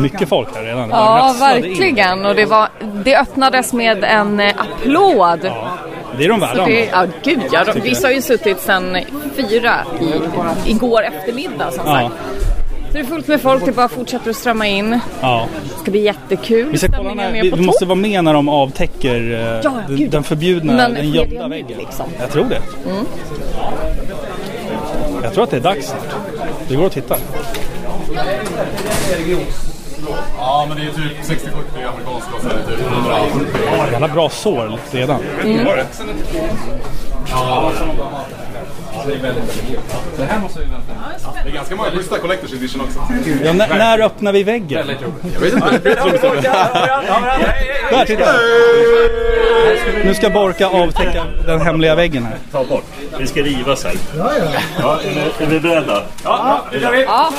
Mycket folk här redan. Ja, in. verkligen. Och det, var, det öppnades med en eh, applåd. Det är de värda. Det, ja, gud ja. De, vi har ju suttit sedan fyra i, igår eftermiddag som Ja. Så det är fullt med folk, det bara fortsätter att strömma in. Ja. Det ska bli jättekul. Vi, ska kolla när, är vi, vi måste vara med när de avtäcker eh, Ja, den, den förbjudna, Men den gömda väggen. liksom? Jag tror det. Jag tror att det är dags snart. Vi går och tittar. Ja, men det är typ 60-70 amerikanska och så är det typ 170. Jävla bra sår redan. Det är ganska många schyssta Collectors Edition också. Ja, när, när öppnar vi väggen? Jag vet inte, det. Där, titta! Nu ska Borka avtäcka den hemliga väggen här. Ta bort. Vi ska rivas här. Ja, ja. är, vi beredda? Ja, det kör vi. Ja.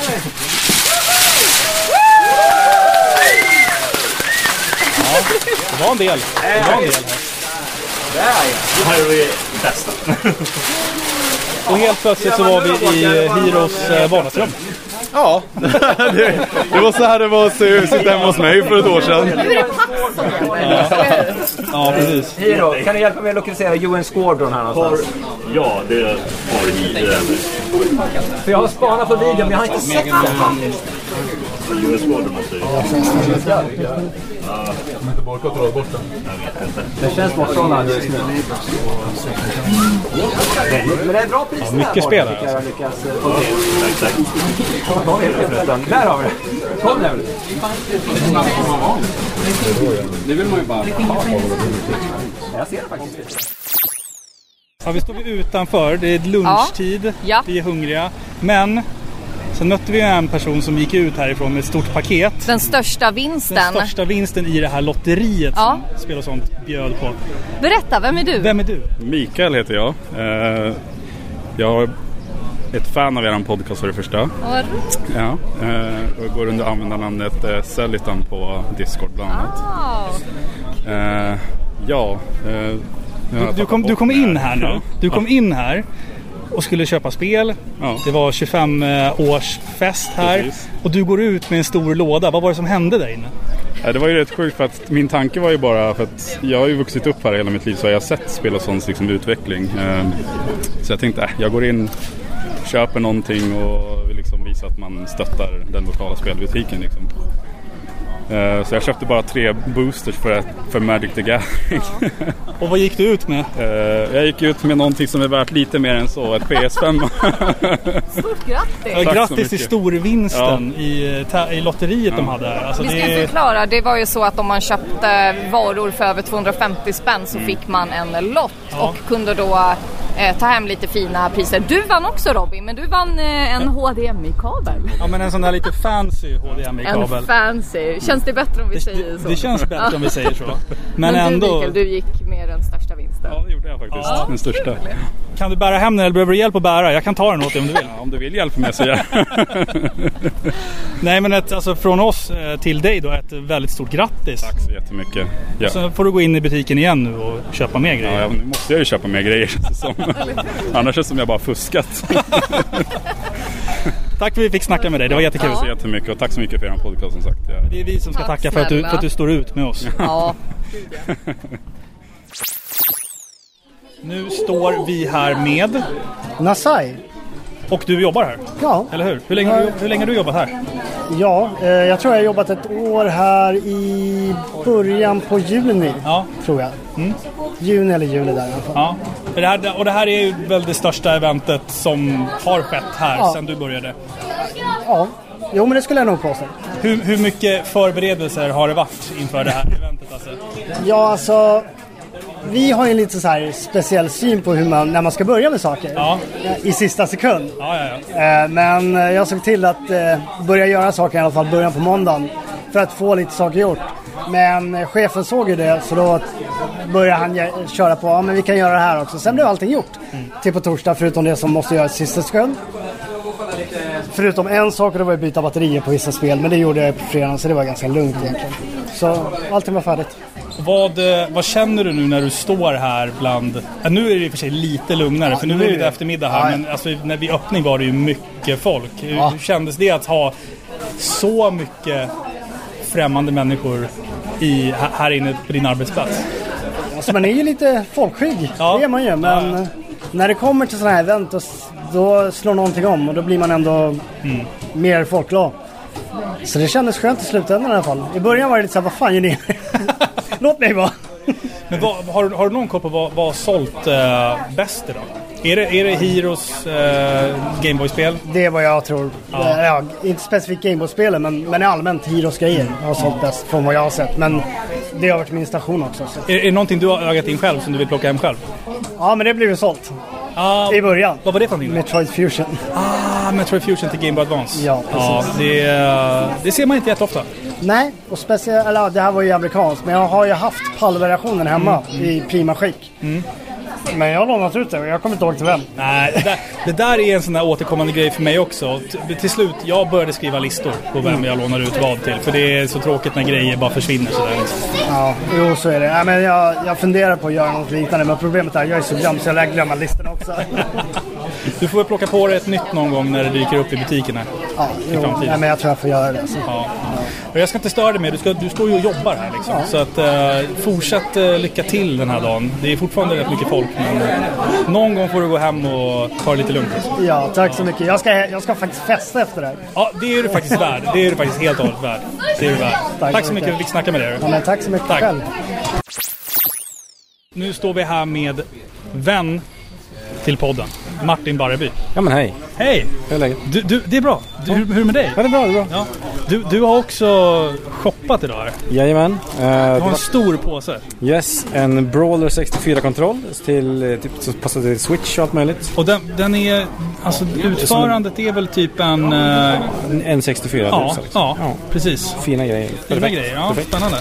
Det var en del. Det var en del här. Här är vi bästa. Och helt plötsligt så var vi i Hiros eh, vardagsrum. Ja, [laughs] det, det var så här det var att sitta hemma hos mig för ett år sedan. Nu är det pax. Ja, precis. Hiro, kan du hjälpa mig att lokalisera UN Squadron här någonstans? ja, det har hi. För jag har spanat på videon men jag har inte sett den. US måste ju... Den känns borttrollad just nu. Men det är bra pris Ja, mycket spel här, Jag få till. Det förresten? Där har vi det. Kom nu. Jag ser det faktiskt. Ja, vi står vi utanför. Det är lunchtid. Ja. Vi är hungriga. Men sen mötte vi en person som gick ut härifrån med ett stort paket. Den största vinsten. Den största vinsten i det här lotteriet Ja. som Spel och sånt bjöd på. Berätta, vem är du? Vem är du? Mikael heter jag. Eh, jag är ett fan av er podcast för det första. Ja, vad roligt. Ja, eh, och går under användarnamnet eh, Cellitan på Discord bland annat. Ah. Eh, ja, eh, Du, du, kom, du kom in här nu. Du kom in här och skulle köpa spel. Ja. Det var 25 års fest här. Precis. Och du går ut med en stor låda. Vad var det som hände där inne? Ja, det var ju rätt sjukt för att min tanke var ju bara för att jag har ju vuxit upp här hela mitt liv så jag har sett spel och sånt liksom utveckling. Eh, så jag tänkte, äh, jag går in, köper någonting och vill liksom visa att man stöttar den lokala spelbutiken liksom. Eh, så jag köpte bara tre boosters för, för Magic the Gathering. [laughs] Och vad gick du ut med? Eh, jag gick ut med någonting som är värt lite mer än så, ett PS5. [laughs] Stort grattis! Ja, grattis till storvinsten i, eh, i lotteriet de hade här. Alltså Vi ska det förklara, det var ju så att om man köpte varor för över 250 spänn så fick man en lott och kunde då eh, ta hem lite fina priser. Du vann också Robin, men du vann eh, en HDMI-kabel. ja, men en sån där lite fancy HDMI-kabel. En fancy. Känns det bättre om vi säger så? Det känns bättre om vi säger så. [laughs] Men, Men, ändå, du Mikael, du gick med den största vinsten. ja, det gjorde jag faktiskt. den största. kan du bära hem den eller behöver du hjälp att bära? Jag kan ta den åt dig om du vill. Ja, om du vill hjälpa mig så gärna. [laughs] Nej men ett, alltså, från oss eh, till dig då ett väldigt stort grattis. Tack så jättemycket. Ja. Så får du gå in i butiken igen nu och köpa mer grejer. Ja, ja, nu måste jag ju köpa mer grejer som. [laughs] Annars känns det som jag bara fuskat. [laughs] Tack för att vi fick snacka med dig, det var jättekul. Tack så jättemycket och tack så mycket för er podcast som sagt. Det är vi som ska Tack tacka för att, du, för att du står ut med oss. Ja. Nu står vi här med Nasai? och du jobbar här, Ja, eller hur? Hur länge, har hur länge har du jobbat här? ja eh, jag tror jag har jobbat ett år här i början på juni. Ja. Tror jag. Juni eller juli där i alla fall. Ja. Det här, och det här är ju väl det största eventet som har skett här Ja. sedan du började. Ja. Jo men det skulle jag nog påstå. Hur, hur mycket förberedelser har det varit inför det här eventet? Alltså? Ja alltså. Vi har ju en lite så här speciell syn på hur man, när man ska börja med saker. Ja. I sista sekund. Ja, ja. Eh, Men eh, jag såg till att eh, börja göra saker i alla fall början på måndagen. För att få lite saker gjort. Men chefen såg ju det så då började han köra på, ja men vi kan göra det här också. Sen blev allting gjort. Till på torsdag förutom det som måste göras i sista sekund. Förutom en sak och det var att byta batterier på vissa spel. Men det gjorde jag på fredagen så det var ganska lugnt egentligen. Så allting var färdigt. Vad, eh, vad känner du nu när du står här bland... Ja, nu är det i och för sig lite lugnare för nu är det eftermiddag här. Ja, ja. Men alltså, när vi öppning var det ju mycket folk. Hur, Ja. hur kändes det att ha så mycket främmande människor i, här- här inne på din arbetsplats? Alltså man är ju lite folkskygg, Ja. det är man ju. Men Ja. när det kommer till sådana här event då, då slår någonting om och då blir man ändå Mm. mer folkglad. Så det kändes skönt i slutändan i alla fall. I början var det lite såhär, vad fan gör ni? [laughs] Låt mig vara. Men vad, har, har du någon koll på vad, vad har sålt eh, bäst idag? Är det, är det Heroes eh, Gameboy-spel? Det är vad jag tror. Ja. Ja. inte specifikt Gameboy-spelen men, men allmänt Heroes-grejer har sålt bäst från vad jag har sett. Men det har varit min station också. Så. Är, är det någonting du har ögat in själv som du vill plocka hem själv? Ja men det blev ju sålt. Ah, I början. vad var det för någonting? Metroid Fusion. Ah, Metroid Fusion till Game Boy Advance. Ja, ja precis. det, eh, det ser man inte jätteofta. Nej, och speciellt, eller ja, det här var ju amerikanskt, men jag har ju haft PAL-versionen hemma Mm. i prima skick. Men jag har lånat ut det och jag kommer inte ihåg till vem. Nej, det där, det där är en sån där återkommande grej för mig också. T- till slut, jag började skriva listor på vem jag lånar ut vad till. För det är så tråkigt när grejer bara försvinner sådär. Liksom. Ja, jo så är det. Ja, men jag, jag funderar på att göra något liknande, men problemet är att jag är så glömd så jag lär glömma listorna också. Du får väl plocka på dig ett nytt någon gång när det dyker upp i butikerna. Ja, jo, nej, men jag tror jag får göra det. Så. Ja. Och jag ska inte störa dig mer, du, ska, du står ju och jobbar här liksom. Så att, eh, fortsätt eh, lycka till den här dagen. Det är fortfarande rätt mycket folk någon gång får du gå hem och ta det lite lugnt. Ja, tack så mycket. Jag ska, jag ska faktiskt festa efter det här. Ja, det är du faktiskt värd. Det är du faktiskt helt och hållet värd. Det är du värd. Tack, Tack så mycket. för att vi fick snacka med dig. Ja, men tack så mycket Tack. själv. Nu står vi här med vän till podden, Martin Barreby. Ja men hej. Hej! Hur är läget? Du, du, det är bra. Du, hur, hur är det med dig? Ja det är bra, det är bra. Ja. Du, du har också shoppat idag. här. Jajamän. Du Uh, har en stor påse. yes, en Brawler 64-kontroll till typ, som passar till Switch och allt möjligt. Och den, den är, alltså utförandet är väl typ en... eh, En N64 ja, liksom. ja, precis. Fina grejer. Fina Perfekt. grejer, ja. Perfekt. Spännande.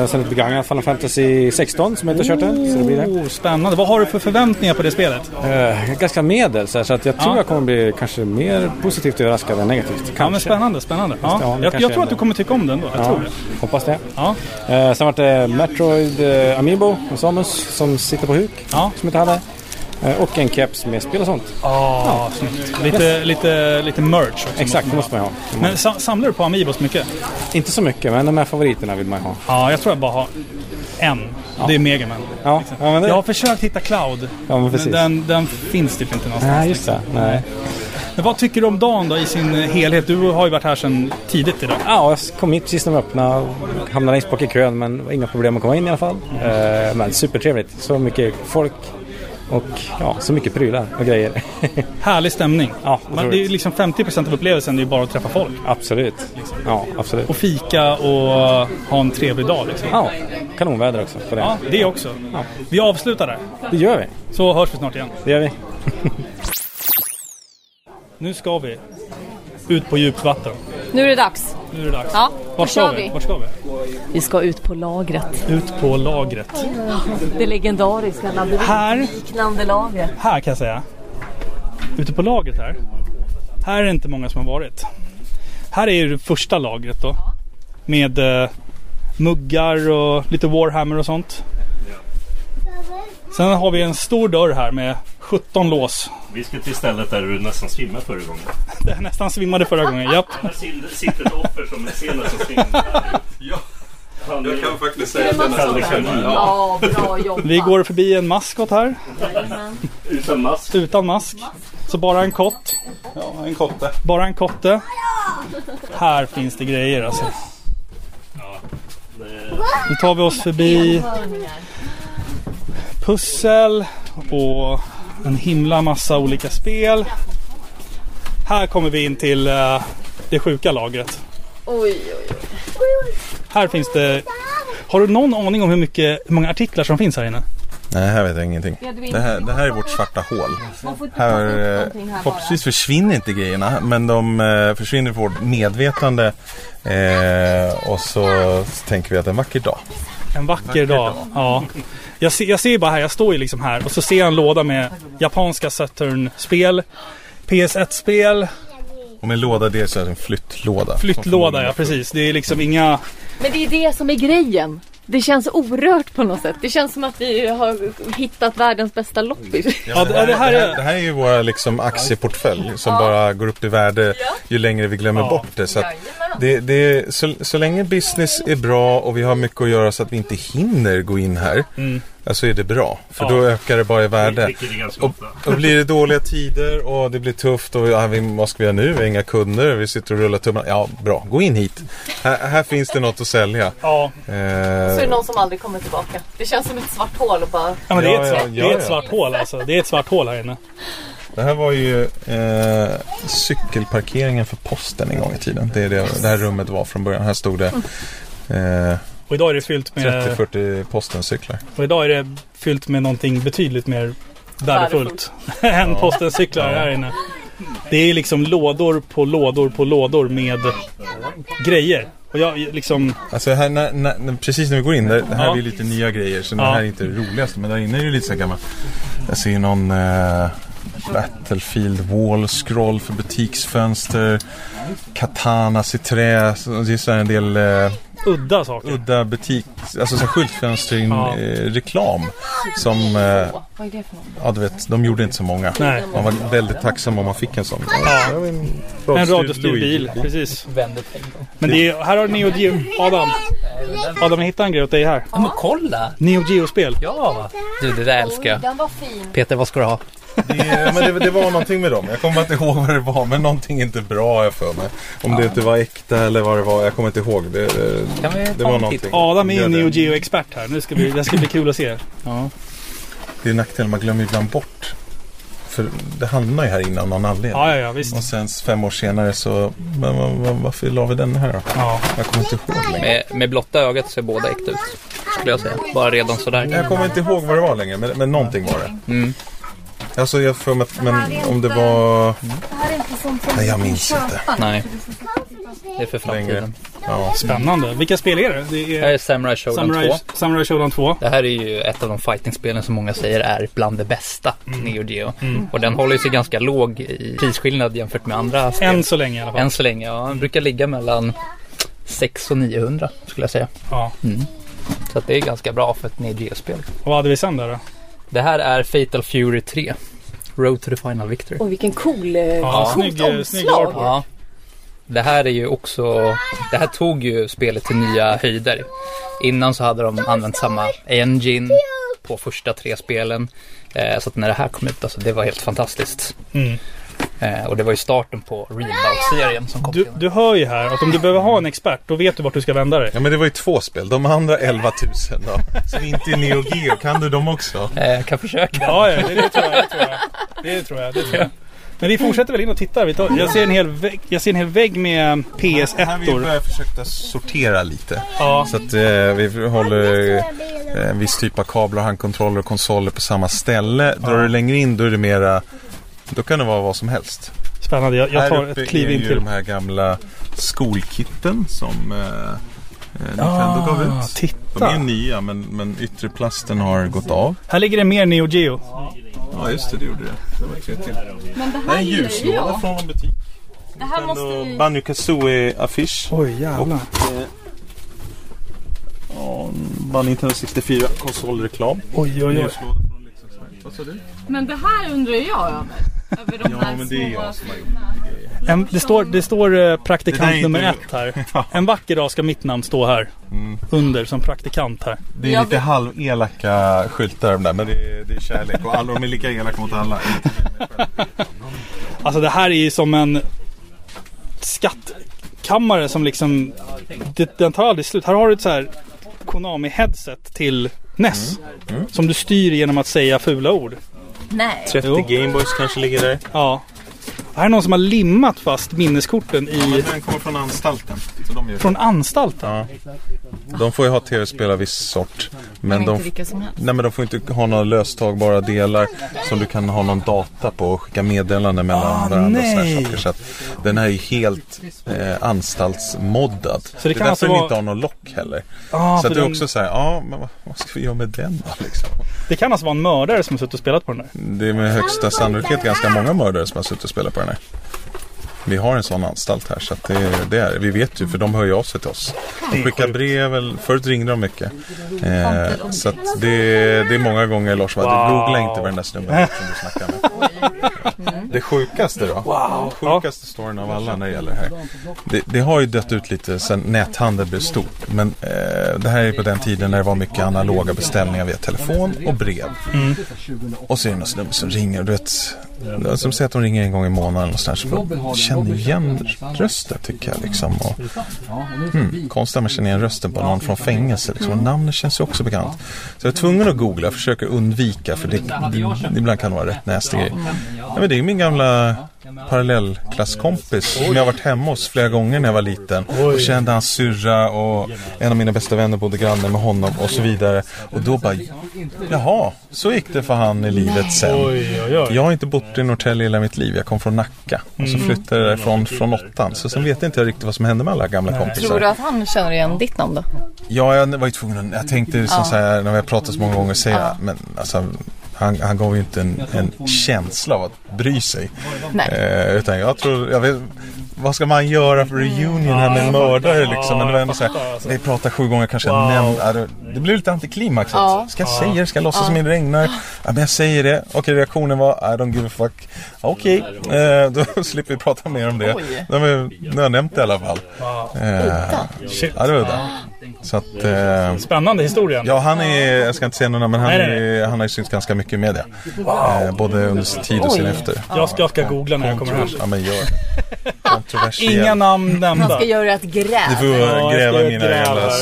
Eh, sen ett begagnat Final Fantasy 16 som jag inte har kört än. Så det blir det. Oh, spännande. Vad har du för förväntningar på det spelet? Eh, ganska medel så, här, så att jag tror Ja. jag kommer bli kanske mer positivt överraskad än negativt. Kanske. Ja, men spännande, spännande. Ja. Ja, Jag, jag tror att du kommer tycka om den då. Jag Ja, tror det. hoppas det. Ja. Eh, sen var det Metroid eh, Amiibo och Samus som sitter på huk. Ja. Som inte hade. Eh, och en keps med spel och sånt. Ah, snyggt. Lite, lite, lite merch också. Exakt, det måste man ha. Men sa, samlar du på Amiibos mycket? Inte så mycket, men de här favoriterna vill man ha. Ja, jag tror jag bara har en. Det är Mega Man. Ja, ja men det... Jag har försökt hitta Cloud. Ja, men precis. den, den finns typ inte någonstans. Nej, just det. Nej. Men vad tycker du om dagen då i sin helhet? Du har ju varit här sedan tidigt idag. Ja, jag kom hit precis när de öppnade. Hamnade längst bak i kön, men inga problem att komma in i alla fall. Eh, men supertrevligt. Så mycket folk och ja, så mycket prylar och grejer. [laughs] Härlig stämning. Ja, Man, det är liksom 50% av upplevelsen är ju bara att träffa folk. absolut. Ja, absolut. Och fika och ha en trevlig dag liksom. Ja, kanonväder också på det. Ja, det också. Vi avslutar där. Det gör vi. Så hörs vi snart igen. Det gör vi. [laughs] Nu ska vi ut på djupt vatten. Nu är det dags. Nu är det dags. Ja, Vart ska vi? vi. Vart ska vi? Vi ska ut på lagret. Ut på lagret. Det legendariska Här, labyrintliknande lagret. här kan jag säga. Ute på lagret här. Här är det inte många som har varit. Här är det första lagret då. Med eh, muggar och lite Warhammer och sånt. Sen har vi en stor dörr här med 17 lås. Vi ska till stället där du nästan svimmade förra gången. [laughs] Där jag nästan svimmade förra gången. Japp. [laughs] Här sitter- sitter ett offer som är sen nästan svimmade. Ja, jag kan faktiskt säga att den är... Kanin. Ja, bra jobbat. Vi går förbi en maskot här. Utan mask. Utan mask. Så bara en kott. Ja, en kotte. Bara en kotte. Här finns det grejer alltså. Nu tar vi oss förbi pussel och en himla massa olika spel. Här kommer vi in till eh, det sjuka lagret. Oj, oj, oj. Här finns det... Har du någon aning om hur, mycket, hur många artiklar som finns här inne? Nej, här vet jag ingenting. Det här, det här är vårt svarta hål. Här, eh, förhoppningsvis försvinner inte grejerna, men de eh, försvinner för vårt medvetande. Eh, och så tänker vi att det är en vacker dag. En vacker dag. Ja. Jag, ser, jag ser bara här, jag står ju liksom här och så ser jag en låda med japanska Saturn-spel, PS1-spel, Och med låda det är så här en flyttlåda. Flyttlåda, ja precis. Det är liksom inga... Men det är det som är grejen. Det känns orört på något sätt. Det känns som att vi har hittat världens bästa loppis. Ja, det, här, det, här är... det här är ju våra liksom aktieportfölj som bara går upp i värde ju längre vi glömmer bort det. Så, att det, det så, så länge business är bra och vi har mycket att göra så att vi inte hinner gå in här. Mm. Alltså är det bra. För Ja. då ökar det bara i värde. Och, och blir det dåliga tider och det blir tufft och ja, vi, vad ska vi göra nu? Vi har inga kunder. Vi sitter och rullar tummarna. Ja, bra. Gå in hit. Här, här finns det något att sälja. Ja. Eh, Så är det någon som aldrig kommer tillbaka. Det känns som ett svart hål och bara... Ja, men det är ett, Ja, svart, ja, det är ett svart hål alltså. Det är ett svart hål här inne. Det här var ju eh, cykelparkeringen för posten en gång i tiden. Det är det det här rummet var från början. Här stod det eh, Och idag är det fyllt med... 30-40 postenscyklar. Och idag är det fyllt med någonting betydligt mer värdefullt [laughs] än postens cyklar här inne. Det är liksom lådor på lådor på lådor med grejer. Och jag liksom... Alltså här, när, när, när- precis när vi går in, där, det här Ja. blir lite nya grejer. Så Ja. det här är inte det roligaste. Men där inne är det lite så här gammalt. Jag ser någon eh, Battlefield wall scroll för butiksfönster. Katanas i trä. Så Det är så här en del eh, Udda saker. udda butik, alltså så här skyltfönster Ja. eh, reklam. Som, eh, Vad är det för något? ja du vet, de gjorde inte så många. Nej. Man var väldigt tacksam om man fick en sån. Ja. en En radiostyrd bil, precis. Men det är, här har Neo Geo... Adam. Adam, jag hittade en grej åt dig här. Ja, men kolla! Neo Geo-spel. Ja! Du, det där älskar jag. Den var fin. Peter, vad ska du ha? Det, men det, det var någonting med dem. Jag kommer inte ihåg vad det var. Men någonting inte bra jag för mig. Om det inte var äkta eller vad det var. Jag kommer inte ihåg. Det, det, Kan vi det var en någonting. Adam är ju det. Neo Geo-expert här. Nu ska vi, det ska bli kul att se. Ja. Det är nackdelen. Man glömmer ibland bort. För det hamnar ju här inne av någon anledning. Ja, ja, ja, visst. Och sen fem år senare så... Men, vad- vad- varför la vi den här då? Ja. Jag kommer inte ihåg längre. Med, med blotta ögat ser båda äkta ut. Skulle jag säga. Bara redan sådär. Jag kommer inte ihåg vad det var längre. Men, men någonting var det. Mm. Alltså jag får mig att, men om det var... Nej, jag minns inte. Nej. Det är för framtiden. Ja. Spännande. Vilka spel är det? Det Det här är är Samurai Showdown Samurai, 2. Samurai Showdown 2. Det här är ju ett av de fightingspelen som många säger är bland det bästa Neo Geo. Mm. Och den håller sig ganska låg i prisskillnad jämfört med andra spel. Än så länge i alla fall. Än så länge, ja. Den brukar ligga mellan 6 och 900 skulle jag säga. Ja. Mm. Så att det är ganska bra för ett Neo Geo-spel. Och vad hade vi sen där då? Det här är Fatal Fury 3. Road to the Final Victory. Och vilken cool, eh, Ja, coolt snygg, eh, snygg omslag. art. Ja. Det här är ju också, det här tog ju spelet till nya höjder. Innan så hade de använt samma engine på första tre spelen. Eh, så att när det här kom ut, alltså det var helt fantastiskt. Mm. Eh, och det var ju starten på Real-serien som kom Du, senare. du hör ju här att om du behöver ha en expert, då vet du vart du ska vända dig. Ja men det var ju två spel. De andra 11 000 då. Som inte är Neo Geo. Kan du dem också? Eh, jag kan försöka. Ja, ja det, det tror jag. Det tror jag. Det tror jag, det tror jag. Men vi fortsätter väl in och tittar. Vi tar, jag, ser en hel vägg, jag ser en hel vägg med Här vi PS1-or. börjar försöka sortera lite. Ja. Så att eh, vi håller eh, en viss typ av kablar, handkontroller och konsoler på samma ställe. Drar du längre in då är det mera då kan det vara vad som helst. Spännande. Jag, jag här tar uppe ett kliv är in ju till. de här gamla skolkitten som eh, eh, Nintendo gav Ah, ut. titta. De är nya men, men yttre plasten har gått av. Här ligger det mer Neo Geo. Ja just det, det gjorde det. Det var tre till. Men det Det här är här en ju ljuslåda från en butik. Det här måste vi... Banjo Kazooie affisch. Oj jävlar. Ja, bara Nintendo 64 konsolreklam. Oj oj oj. Vad sa du? Men det här undrar jag över. Över de Ja här men det är jag som har gjort En, det står, det står eh, Det praktikant inte- nummer ett här. [laughs] En vacker dag ska mitt namn stå här. Mm. Under som praktikant här. det. är Jag lite vet- halvelaka skyltar de där men det är, det är kärlek och alla de är lika elaka mot alla. Alltså det här är ju som en skattkammare som liksom... Det, den tar aldrig slut. Här har du ett så här Konami-headset till NES. Mm. Som du styr genom att säga fula ord. Nej. 30 Jo. Gameboys kanske ligger där. Ja. Här är någon som har limmat fast minneskorten i, Men den kommer från anstalten. Så de, är från anstalten. ja. De får ju ha tv-spel av viss sort. Men Men de, nej, men de får inte ha några löstagbara delar som du kan ha någon data på och skicka meddelanden mellan Ah, varandra. här nej. saker. Så att den här är ju helt eh, anstaltsmoddad. Så det är kan därför alltså den vara- inte har någon lock heller. Ah, så att det är den- också så här, ja men vad, vad ska vi göra med den då liksom? Det kan alltså vara en mördare som har suttit och spelat på den där. Det är med högsta sannolikhet ganska många mördare som har suttit och spelat på den här. Vi har en sån anstalt här. Så att det, det är, vi vet ju, för de hör ju av sig till oss. De skickar brev, eller, förut ringde de mycket. Eh, så att det, det är många gånger Lars wow. googla inte vad den där snubben [laughs] som du snackar med. Det sjukaste då, wow. sjukaste storyn av alla när det gäller det här. Det, det har ju dött ut lite sen näthandel blev stort. Men eh, det här är på den tiden när det var mycket analoga beställningar via telefon och brev. Mm. Och så är det någon snubbe som ringer. Du vet, som säger att de ringer en gång i månaden. Och så, så känner igen rösten tycker jag. Liksom. Och, hmm, konstigt att man känner igen rösten på någon från fängelse. Liksom. Och namnet känns ju också bekant. Så jag är tvungen att googla, försöker undvika. För det, det, ibland kan det vara rätt nästig grej. Ja, men det är min gamla parallellklasskompis som jag har varit hemma hos flera gånger när jag var liten. Och kände hans syrra och en av mina bästa vänner bodde granne med honom och så vidare. Och då bara, jaha, så gick det för han i livet sen. Jag har inte bott i Norrtälje hela mitt liv. Jag kom från Nacka och så flyttade jag därifrån från åttan. Så sen vet jag inte riktigt vad som hände med alla gamla kompisar. Tror du att han känner igen ditt namn då? Ja, jag var ju tvungen. Jag tänkte som så här, när vi har pratat så många gånger säga, men alltså han, han gav ju inte en, en känsla av att bry sig. Eh, utan jag tror, jag vet, vad ska man göra för reunion här med mördare liksom? Men det var ändå så här, vi pratar sju gånger kanske wow. nämnd, det blev lite antiklimax. Ja. Ska jag säga det? Ska jag låtsas som det regnar? Ja, men jag säger det. Okej, reaktionen var I don't give a fuck. Okej, eh, då [laughs] slipper vi prata mer om det. Nu har jag nämnt det i alla fall. Eh, Shit. Ja, det var. Så att, eh, Spännande historia. Ja, han är, jag ska inte säga några men han. Är, han har ju synts ganska mycket i media. Wow. Eh, både under sin tid och sin efter. Jag ska, jag ska googla när jag kommer hem. Ja, men gör [laughs] Inga namn nämnda. Han ska göra ett gräv. Du får ja, gräva mina jävla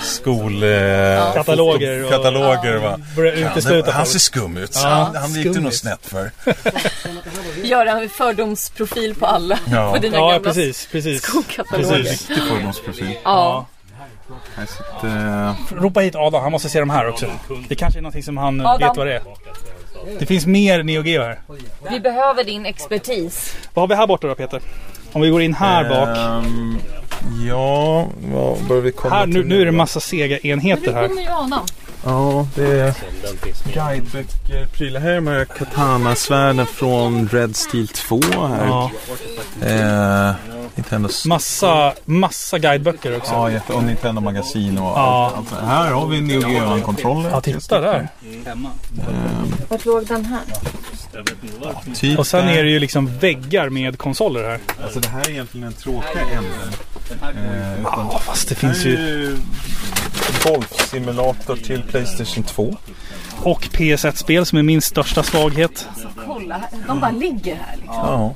skolkataloger. Eh, kataloger, va? Han ser skum ut. Ja, han, han gick det nog snett för. [laughs] Göra en fördomsprofil på alla. Ja, på dina ja gamla precis. precis. skolkataloger. Precis. Riktig fördomsprofil. Ja. Sitter... Ropa hit Adam, han måste se de här också. Det kanske är någonting som han Adam. vet vad det är. Det finns mer Neo Geo här. Vi behöver din expertis. Vad har vi här borta då Peter? Om vi går in här bak. Um, ja, vad bör vi komma här, nu, nu är det massa sega enheter här. kommer ju Adam. Ja, det är guideböcker, prylar. Här är de här katana-svärden från Red Steel 2 här. Ja. Eh, Nintendos... Massa, massa guideböcker också. Ja, jätte, och Nintendo magasin och ja. allt, allt. Här har vi Neo Geo-kontroller. Ja, titta där. Um, Vart låg den här? Ja, typ och sen är det ju liksom väggar med konsoler här. Alltså det här är egentligen en tråkiga änden. Eh, ja, fast det finns ju... Golfsimulator till Playstation 2. Och PS1-spel som är min största svaghet. Alltså, kolla, de bara ligger här liksom. Ja.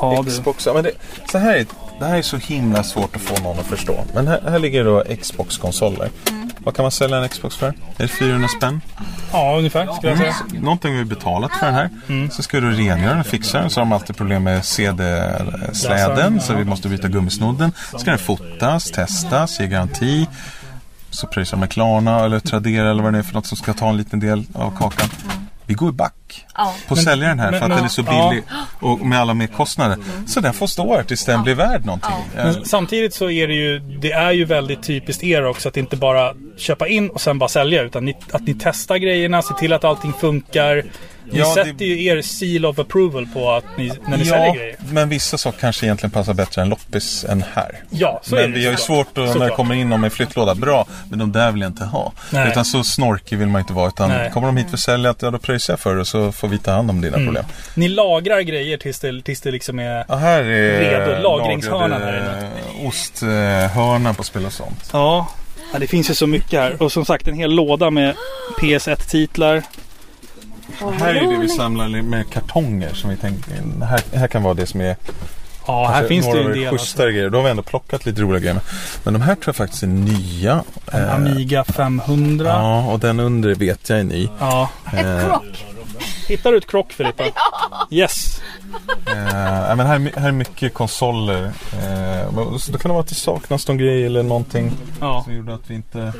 Ja, Xbox, men det, så här är, det här är så himla svårt att få någon att förstå. Men här, här ligger då Xbox-konsoler. Mm. Vad kan man sälja en Xbox för? Är det 400 spänn? Ja, ungefär. Ska jag säga. Mm. Någonting vi betalat för den här. Mm. Så ska du rengöra den och fixa den. Så har de alltid problem med CD-släden. Så vi måste byta gummisnodden. Så ska den fotas, testas, ge garanti. Så pröjsar de med Klarna eller Tradera eller vad det är för något som ska ta en liten del av kakan vi går back ja. på att sälja den här men, för att men, den är så billig ja. och med alla merkostnader. Mm. Så den får stå här tills den ja. blir värd någonting. Men samtidigt så är det ju, det är ju väldigt typiskt er också att inte bara köpa in och sen bara sälja utan ni, att ni testar grejerna, ser till att allting funkar. Ni ja, sätter det... ju er seal of approval på att ni, när ni ja, säljer grejer. men vissa saker kanske egentligen passar bättre än loppis än här. Ja, så men är det. vi har ju svårt att, när det kommer in någon med flyttlåda, bra, men de där vill jag inte ha. Nej. Utan så snorkig vill man inte vara, utan Nej. kommer de hit för sälja, ja då pröjsar jag för det och så får vi ta hand om dina mm. problem. Ni lagrar grejer tills det, tills det liksom är, ja, här är redo. Lagringshörnan här inne. Osthörnan på spel och sånt. Ja. ja, det finns ju så mycket här. Och som sagt en hel låda med PS1-titlar. Här är det vi samlar med kartonger som vi tänker. Här, här kan vara det som är Ja, här finns det ju en del. Alltså. grejer. Då har vi ändå plockat lite roliga grejer. Men de här tror jag faktiskt är nya. En eh, Amiga 500. Ja, och den under vet jag är ny. Ja. Eh, ett krock. Hittar du ett krock Filippa? [laughs] ja. Yes. Eh, men här, här är mycket konsoler. Eh, då kan det vara att det saknas någon grej eller någonting ja. som gjorde att vi inte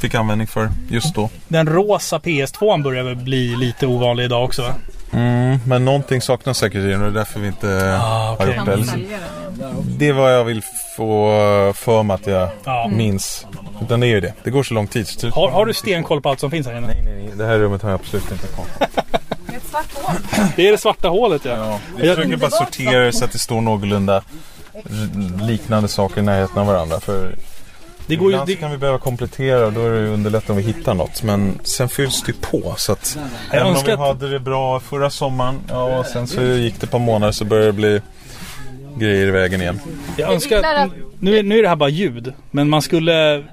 fick användning för just då. Den rosa PS2 börjar väl bli lite ovanlig idag också? Mm, men någonting saknas säkert i den och det är därför vi inte ah, okay. har gjort det. Det är vad jag vill få för mig att jag ah. minns. Utan det är ju det. Det går så lång tid. Har, har, du stenkoll på allt som finns här inne? Nej, nej, nej. Det här rummet har jag absolut inte koll på. svart hål. Det är det svarta hålet ja. Vi försöker bara sortera det så att det står någorlunda liknande saker i närheten av varandra. För Det går ju- ibland så kan vi behöva komplettera och då är det underlätt om vi hittar något. Men sen fylls det på. Så att Jag även om vi att- hade det bra förra sommaren. Ja, och sen så gick det ett par månader så började det bli grejer i vägen igen. Jag önskar att, nu, är, nu är det här bara ljud, men man skulle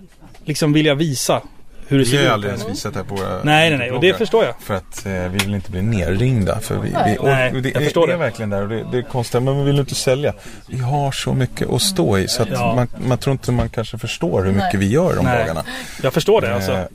liksom vilja visa hur det Vi ser har ju ut. aldrig ens visat det på våra Nej, nej, nej, och det förstår jag. För att eh, vi vill inte bli nerringda. För vi, vi, och, Nej, och det, jag förstår det är det. verkligen där och det, det är konstigt. Men vi vill inte sälja. Vi har så mycket att stå i så att Ja. man, man tror inte man kanske förstår hur mycket Nej. vi gör om Nej. dagarna. Jag förstår det, alltså.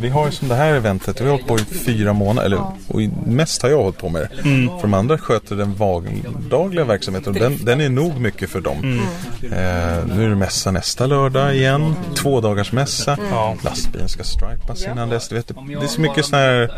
Vi har ju som det här eventet, vi har hållit på i fyra månader, eller och mest har jag hållit på med det. Mm. För de andra sköter den vardagliga verksamheten och den, den är nog mycket för dem. Mm. Eh, nu är det mässa nästa lördag igen, två dagars mässa. Ja. Lastbilen ska stripas innan dess. Du vet, det, det är så mycket sån här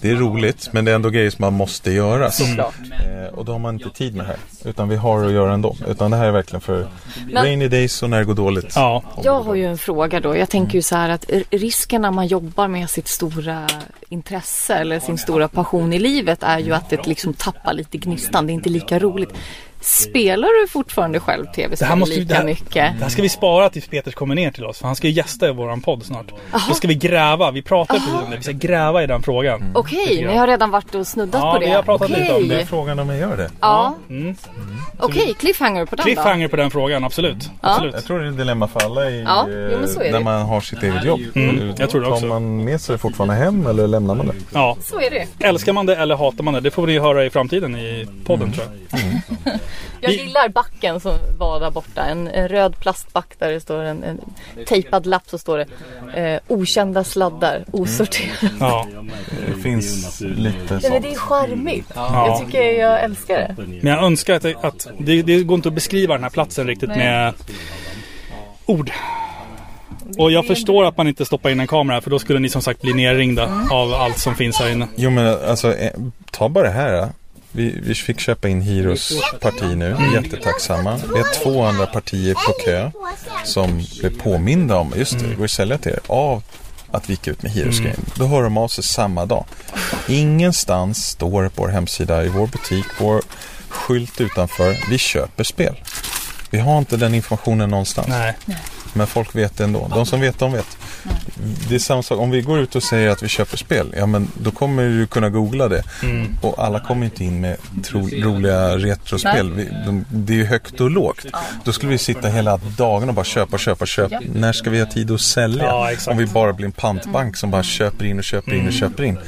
det är roligt men det är ändå grejer som man måste göra. Såklart. Eh, och då har man inte tid med det här. Utan vi har att göra ändå. Utan det här är verkligen för Men- rainy days och när det går dåligt. Ja. Jag har ju en fråga då. Jag tänker ju så här att risken när man jobbar med sitt stora intresse eller sin stora passion i livet är ju att det liksom tappar lite gnistan. Det är inte lika roligt. Spelar du fortfarande själv Det här, tv-spel måste vi, lika det, här, mycket? det här ska vi spara tills Peters kommer ner till oss. För han ska ju gästa i våran podd snart. Då ska vi gräva. Vi pratade precis om det. Vi ska gräva i den frågan. Okej, Lite grann. ni har redan varit och snuddat Ja, på det? vi har pratat Okej. lite om det. Frågan om jag gör det. Ja, Mm. okej. Cliffhanger på den Cliffhanger på den frågan, absolut. Ja. absolut. Jag tror det är ett dilemma för alla i, Ja, eh, jo, men så är när det. man har sitt eget jobb. Mm, jag tror det också. Tar man med sig det fortfarande hem eller lämnar man det? Ja. då. Så är det. Älskar man det eller hatar man det? Det får ni höra i framtiden i podden tror jag. [laughs] Jag gillar backen som var där borta. En, en röd plastback där det står en, en tejpad lapp så står det eh, okända sladdar, osorterat. Ja. Det finns lite Nej, men sånt. det är charmigt. Ja. Jag tycker jag älskar det. Men jag önskar att, det, att det, det går inte att beskriva den här platsen riktigt Nej. med ord. Och jag förstår att man inte stoppar in en kamera för då skulle ni som sagt bli nerringda av allt som finns här inne. Jo men alltså, eh, ta bara det här. Vi, vi fick köpa in Hiros parti nu, jättetacksamma. Vi har två andra partier på kö som blev påminda om, just det, det går att sälja till er, av att vi gick ut med Hiros Mm. Då hör de av sig samma dag. Ingenstans står det på vår hemsida, i vår butik, vår skylt utanför, vi köper spel. Vi har inte den informationen någonstans. Nej. Men folk vet det ändå. De som vet, de vet. Det är samma sak. Om vi går ut och säger att vi köper spel, ja men då kommer du kunna googla det. Mm. Och alla kommer inte in med tro, roliga retrospel. Vi, de, det är ju högt och lågt. Då skulle vi sitta hela dagen och bara köpa, köpa, köpa. När ska vi ha tid att sälja? Ja. Om vi bara blir en pantbank som bara köper in och köper in och Mm. köper in.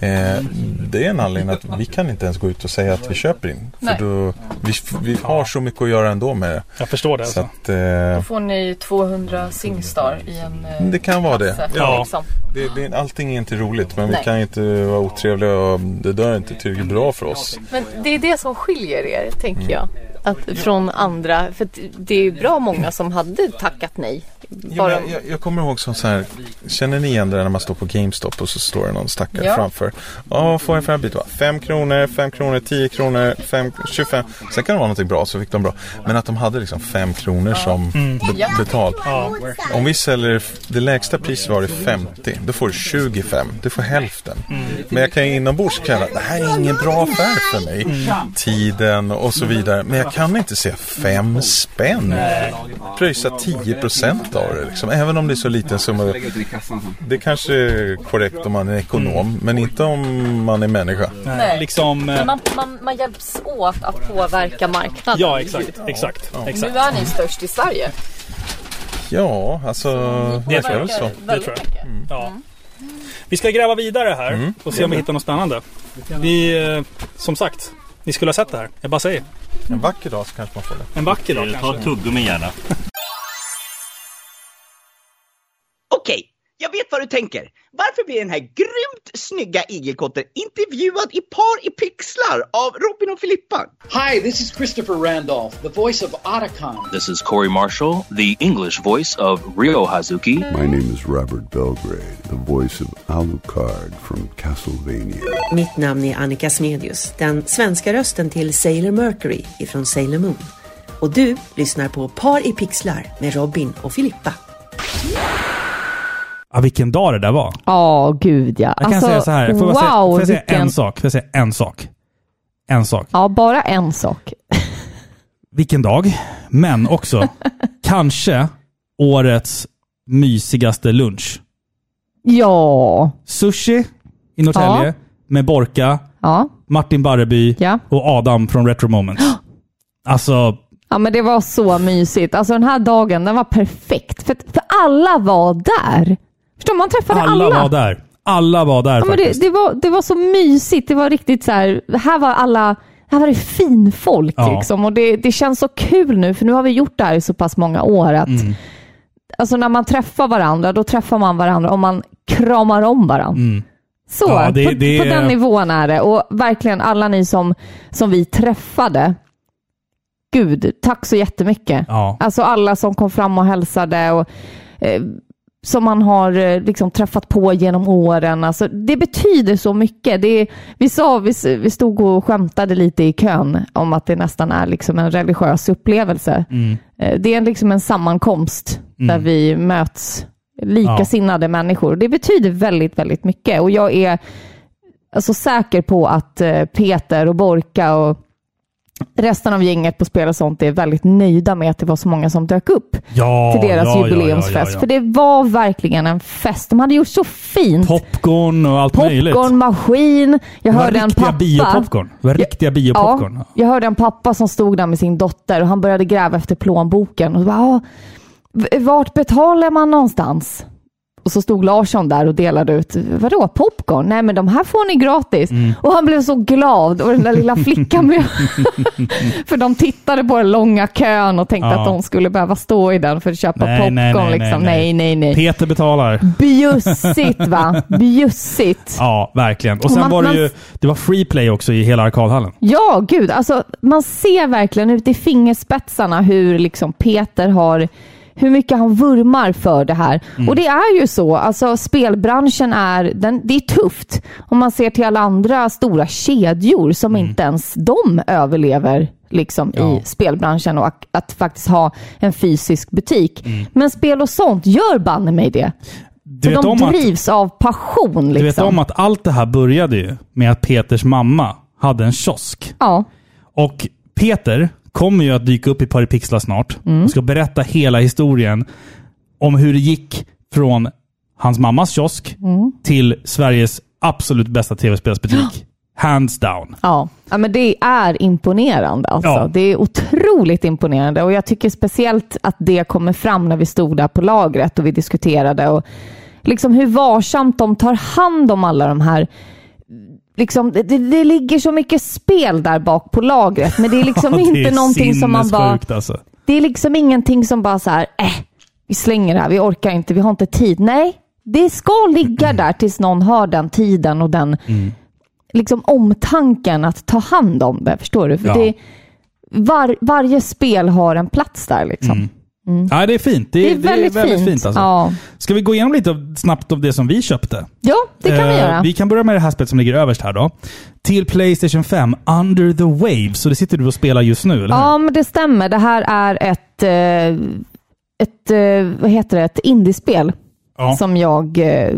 Eh, det är en anledning att vi kan inte ens gå ut och säga att vi köper in. Nej. För då, vi, vi har så mycket att göra ändå med det. Jag förstår det Så alltså. att, eh, Då får ni 200 Singstar i en eh, det kan vara det. Ja. liksom. Det, det, allting är inte roligt men Nej. vi kan inte vara otrevliga och det där är inte tillräckligt bra för oss. Men det är det som skiljer er, tänker jag. Att, från andra. För det är ju bra många som hade tackat nej. Ja, Bara, men jag, jag kommer ihåg som så här, känner ni igen det när man står på GameStop och så står det någon stackare Ja. framför. Ja, vad får jag för här bit? va? 5 kronor, 5 kronor, 10 kronor, 5, 25. Sen kan det vara någonting bra så fick de bra. Men att de hade liksom 5 kronor som Mm. be- Ja. betal. Ja. Om vi säljer, det lägsta priset var det 50, då får du 25. Du får hälften. Men jag kan ju inombords känna att det här är ingen bra affär för mig. Tiden och så vidare. Men jag kan inte se 5 spänn. Pröjsa 10 procent av det liksom. Även om det är så liten summa. Det kanske är korrekt om man är ekonom. Men inte om man är människa. Nej. Liksom... men eh, man, man, man hjälps åt att påverka marknaden. Ja, exakt. Exakt. exakt. Nu är ni störst i Sverige. Ja, alltså. Det är väl så. Det tror jag. Ja. Vi ska gräva vidare här och se om vi hittar något spännande. Vi, eh, som sagt, ni skulle ha sett det här. Jag bara säger. En vacker dag så kanske man får det. En vacker dag Ta kanske. ett tuggummi gärna. Jag vet vad du tänker. Varför blir den här grymt snygga igelkotten intervjuad i par i pixlar av Robin och Filippa? Hi, this is Christopher Randolph, the voice of Otacon. This is Corey Marshall, the English voice of Ryo Hazuki. My name is Robert Belgrade, the voice of Alucard from Castlevania. Mitt namn är Annika Smedius, den svenska rösten till Sailor Mercury ifrån Sailor Moon. Och du lyssnar på Par i pixlar med Robin och Filippa. Ja, vilken dag det där var. Ja, gud ja. Jag kan säga så här, får jag, wow, säga, får jag säga vilken- en sak? Får jag säga en sak? En sak. Ja, bara en sak. Vilken dag, men också [laughs] kanske årets mysigaste lunch. Ja. Sushi i Norrtälje Ja. med Borka, Ja. Martin Barreby Ja. och Adam från Retro Moments. [gasps] Alltså, Ja, men det var så mysigt. Alltså den här dagen, den var perfekt. För, för alla var där. Förstår? Man träffade alla. alla var där. Alla var där Ja, men det, faktiskt. det, var, det var så mysigt. Det var riktigt så här, här var alla, här var det finfolk Ja. liksom. Och det, det känns så kul nu, för nu har vi gjort det här i så pass många år att Mm. alltså när man träffar varandra, då träffar man varandra och man kramar om varandra. Mm. Så, Ja, det- på, det- på den nivån är det. Och verkligen alla ni som, som vi träffade, gud, tack så jättemycket. Ja. Alltså alla som kom fram och hälsade och eh, som man har eh, liksom träffat på genom åren. Alltså, det betyder så mycket. Det är, vi, sa, vi, vi stod och skämtade lite i kön om att det nästan är liksom en religiös upplevelse. Mm. Eh, Det är liksom en sammankomst Mm. där vi möts likasinnade människor. Det betyder väldigt, väldigt mycket och jag är alltså säker på att eh, Peter och Borka och resten av gänget på Spel och sånt är väldigt nöjda med att det var så många som dök upp Ja, till deras ja, jubileumsfest. ja. För det var verkligen en fest. De hade gjort så fint. Popcorn och allt möjligt. Popcornmaskin. Jag Det var hörde en pappa. biopopcorn. Det var riktiga biopopcorn. Ja, jag hörde en pappa som stod där med sin dotter och han började gräva efter plånboken. Och bara, "Ja, v- vart betalar man någonstans? Och så stod Larsson där och delade ut, vadå popcorn? Nej men de här får ni gratis. Mm. Och han blev så glad och den där lilla [laughs] flickan blev... [laughs] för de tittade på den långa kön och tänkte Ja. att de skulle behöva stå i den för att köpa Nej, popcorn. nej, nej, liksom. nej. nej, nej. Peter betalar. Bjussigt va? [laughs] Bjussigt. Ja, verkligen. Och Och sen man- var det ju, det var free play också i hela arkadhallen. Ja, gud. Alltså, man ser verkligen ut i fingerspetsarna hur liksom Peter har hur mycket han vurmar för det här. Mm. Och det är ju så. Alltså, spelbranschen är, den, det är tufft. Om man ser till alla andra stora kedjor som inte ens de överlever liksom, Mm. Ja. i spelbranschen och att, att faktiskt ha en fysisk butik. Mm. Men spel och sånt gör banne mig det. Du vet de om att- drivs av passion. Liksom. Du vet om att allt det här började ju med att Peters mamma hade en kiosk. Ja. Och Peter kommer ju att dyka upp i Paripixlar snart Mm. och ska berätta hela historien om hur det gick från hans mammas kiosk Mm. till Sveriges absolut bästa tv-spelsbutik. [gasps] Hands down. Ja. ja, men det är imponerande. Alltså. Ja. Det är otroligt imponerande och jag tycker speciellt att det kommer fram när vi stod där på lagret och vi diskuterade och liksom hur varsamt de tar hand om alla de här Liksom, det, det, ligger så mycket spel där bak på lagret, men det är liksom [laughs] det inte är någonting som man bara... Alltså. Det är liksom ingenting som bara så här, äh, vi slänger det här, vi orkar inte, vi har inte tid. Nej, det ska ligga där tills någon har den tiden och den Mm. liksom omtanken att ta hand om det. Förstår du? För Ja. det, var, varje spel har en plats där. Liksom. Mm. Ja, det är fint. Det, Det är, är väldigt fint. alltså. Ja. Ska vi gå igenom lite av, snabbt av det som vi köpte? Ja, det kan vi Eh, göra. Vi kan börja med det här spelet som ligger överst här då. Till Playstation 5, Under the Waves. Så det sitter du och spelar just nu, eller hur? Ja, men det stämmer. Det här är ett, eh, ett eh, vad heter det, ett indiespel Ja. som jag eh,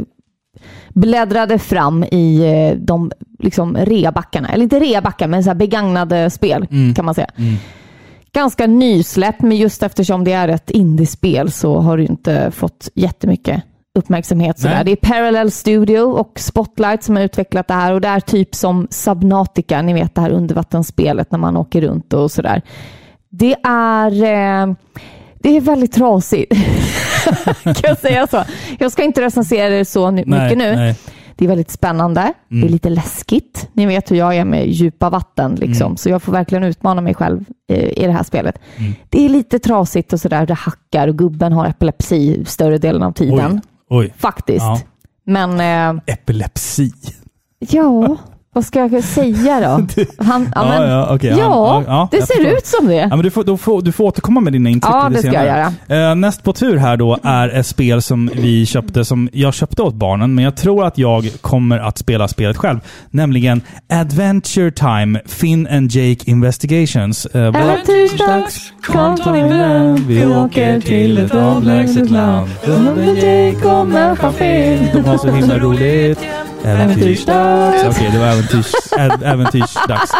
bläddrade fram i de liksom reabackarna. Eller inte reabackar, men så här begagnade spel Mm. kan man säga. Mm. Ganska nysläppt, men just eftersom det är ett indiespel så har det inte fått jättemycket uppmärksamhet. Sådär. Det är Parallel Studio och Spotlight som har utvecklat det här och det är typ som Subnautica, ni vet det här undervattensspelet när man åker runt och sådär. Det är, eh, det är väldigt trasigt. [laughs] kan jag säga så? Jag ska inte recensera det så nu- Nej, mycket nu. nej. Det är väldigt spännande. Det Mm. är lite läskigt. Ni vet hur jag är med djupa vatten, liksom. Mm. så jag får verkligen utmana mig själv eh, i det här spelet. Mm. Det är lite trasigt och sådär. Det hackar och gubben har epilepsi större delen av tiden. Oj. Faktiskt. Ja. Men eh, Epilepsi. ja, [laughs] Vad ska jag säga då? [laughs] Han, ja, men, Ja, okej, ja, ja, ja, det ser ut som det. Ja, men du, får, du, får, du får återkomma med dina intryck Ja, det ska jag senare. Eh, näst på tur här då är ett spel som vi köpte, som jag köpte åt barnen, men jag tror att jag kommer att spela spelet själv. Nämligen Adventure Time, Finn and Jake Investigations. Eh, Äventyrsdags, kom ta min vän. Vi åker till ett avlägset land. Under Jake och människan Finn. De har så himla roligt. Äventyrsdags. Okej, det var äventyrs, äventyrsdags.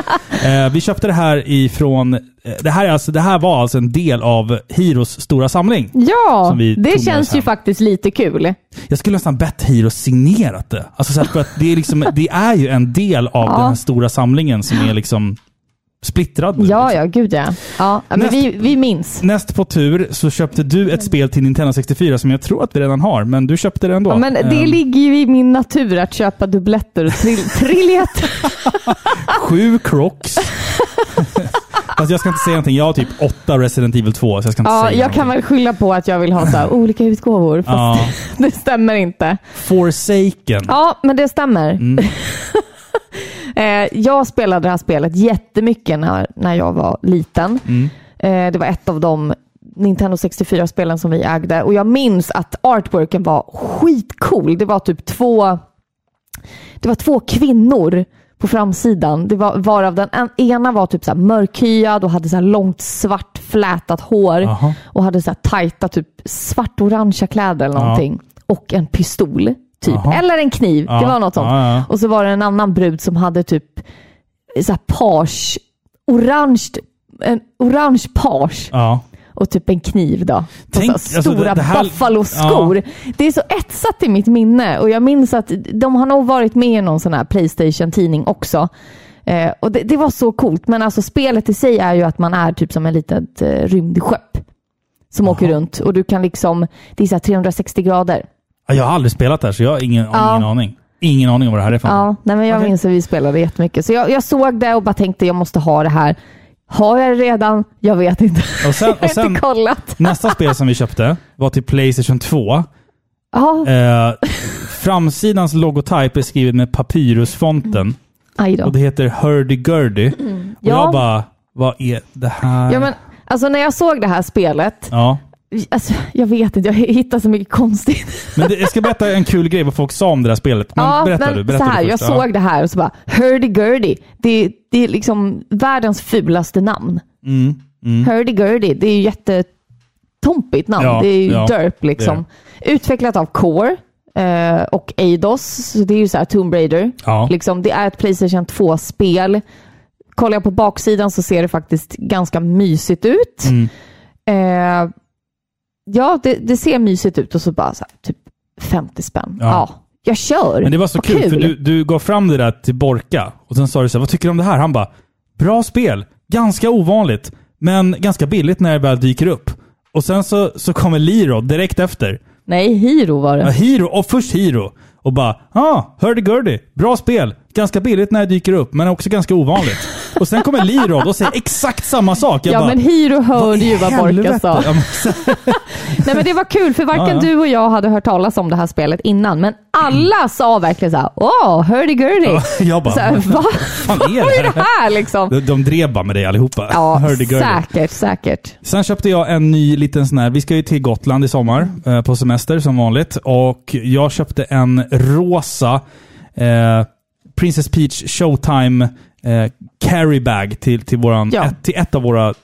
Eh, vi köpte det här ifrån... Eh, det, här är alltså, det här var alltså en del av Hiros stora samling. Ja, det känns ju faktiskt lite kul. Jag skulle nästan bett Hiro signerat det. Alltså så att det, är liksom, det är ju en del av Ja. den här stora samlingen som är liksom splittrad nu. Ja, ja, gud ja. ja men Näst- vi, vi minns. Näst på tur så köpte du ett spel till Nintendo 64 som jag tror att vi redan har, men du köpte det ändå. Ja, men det Ehm, ligger ju i min natur att köpa dubbletter och trill [laughs] triljetter. Sju Crocs. [laughs] Fast jag ska inte säga någonting. Jag har typ åtta Resident Evil 2, så jag ska inte Ja, säga jag kan väl skylla på att jag vill ha så [laughs] olika utgåvor, fast Ja. det stämmer inte. Forsaken. Ja, men det stämmer. Mm. Eh, jag spelade det här spelet jättemycket när, när jag var liten. Mm. Eh, det var ett av de Nintendo 64-spelen som vi ägde och jag minns att artworken var skitcool. Det var typ två, det var två kvinnor på framsidan. Det var, varav den en, ena var typ så mörkhyad och hade så långt svart flätat hår Jaha. och hade så här tajta typ svart-orangea kläder eller Ja. någonting. Och en pistol. Typ. Jaha. Eller en kniv. Ja, Det var något sånt. ja, ja. Och så var det en annan brud som hade typ så här page, orange, en orange page och typ en kniv då. Tänk- alltså, stora det- det här- buffaloskor. Det är så etsat i mitt minne och jag minns att de har nog varit med i någon sån här Playstation-tidning också. Eh, och det, det var så coolt, men alltså spelet i sig är ju att man är typ som en litet eh, rymdskepp som åker runt och du kan liksom, det är så här 360 grader. Ja, Jag har aldrig spelat det här, så jag har ingen, Ja. ingen aning. Ingen aning om vad det här är för. Ja, nej, men jag minns att vi spelade jättemycket. Så jag, jag såg det och bara tänkte jag måste ha det här. Har jag det redan? Jag vet inte. Och sen, [laughs] jag och har sen, inte kollat. nästa spel som vi köpte var till Playstation 2. Ja, Eh, framsidans logotyp är skriven med papyrusfonten. Och det heter Hurdy-Gurdy. Och Ja. jag bara, vad är det här? Ja, men, alltså när jag såg det här spelet, Ja. Alltså, jag vet inte, jag hittar så mycket konstigt. Men det, jag ska berätta en kul grej vad folk sa om det där spelet. Men ja, berätta men du. Berätta så här, du jag såg det här och så bara, hurdy-gurdy. Det, det är liksom världens fulaste namn. Mm, mm. Hurdy-gurdy, det är ju jättetompigt namn. Ja, det är ju ja, derp liksom. Utvecklat av Core eh, och Eidos, så det är ju så här Tomb Raider. Ja. Liksom, det är ett Playstation 2-spel. Kollar jag på baksidan så ser det faktiskt ganska mysigt ut. Mm. Eh, ja, det, det ser mysigt ut och så bara så här, typ 50 spänn. Ja. Ja, jag kör. Men det var så Vad kul, för du, du gav fram det där till Borka och sen sa du så här, vad tycker du om det här? Han bara, bra spel, ganska ovanligt, men ganska billigt när det väl dyker upp. Och sen så, så kommer Liro direkt efter. Nej, Hiro var Ja, det. Hiro, och först Hiro. Och bara, ah, hurdy-gurdy, bra spel, ganska billigt när det dyker upp, men också ganska ovanligt. [laughs] och sen kommer Liro och säger exakt samma sak. Jag Ja, bara, men Hiro hörde ju vad Borka sa. [laughs] Nej, men det var kul, för varken Ja, ja. du och jag hade hört talas om det här spelet innan, men alla sa verkligen så här, åh, hurdy-gurdy. Ja, [laughs] jag bara, så här, vad Va? fan är är det det här liksom? De, de drev bara med dig allihopa. Ja, [laughs] säkert, säkert. Sen köpte jag en ny liten sån här, vi ska ju till Gotland i sommar eh, på semester som vanligt. Och jag köpte en rosa eh, Princess Peach Showtime eh, carry bag till, till, våran, Ja. ett, till ett av våra eh,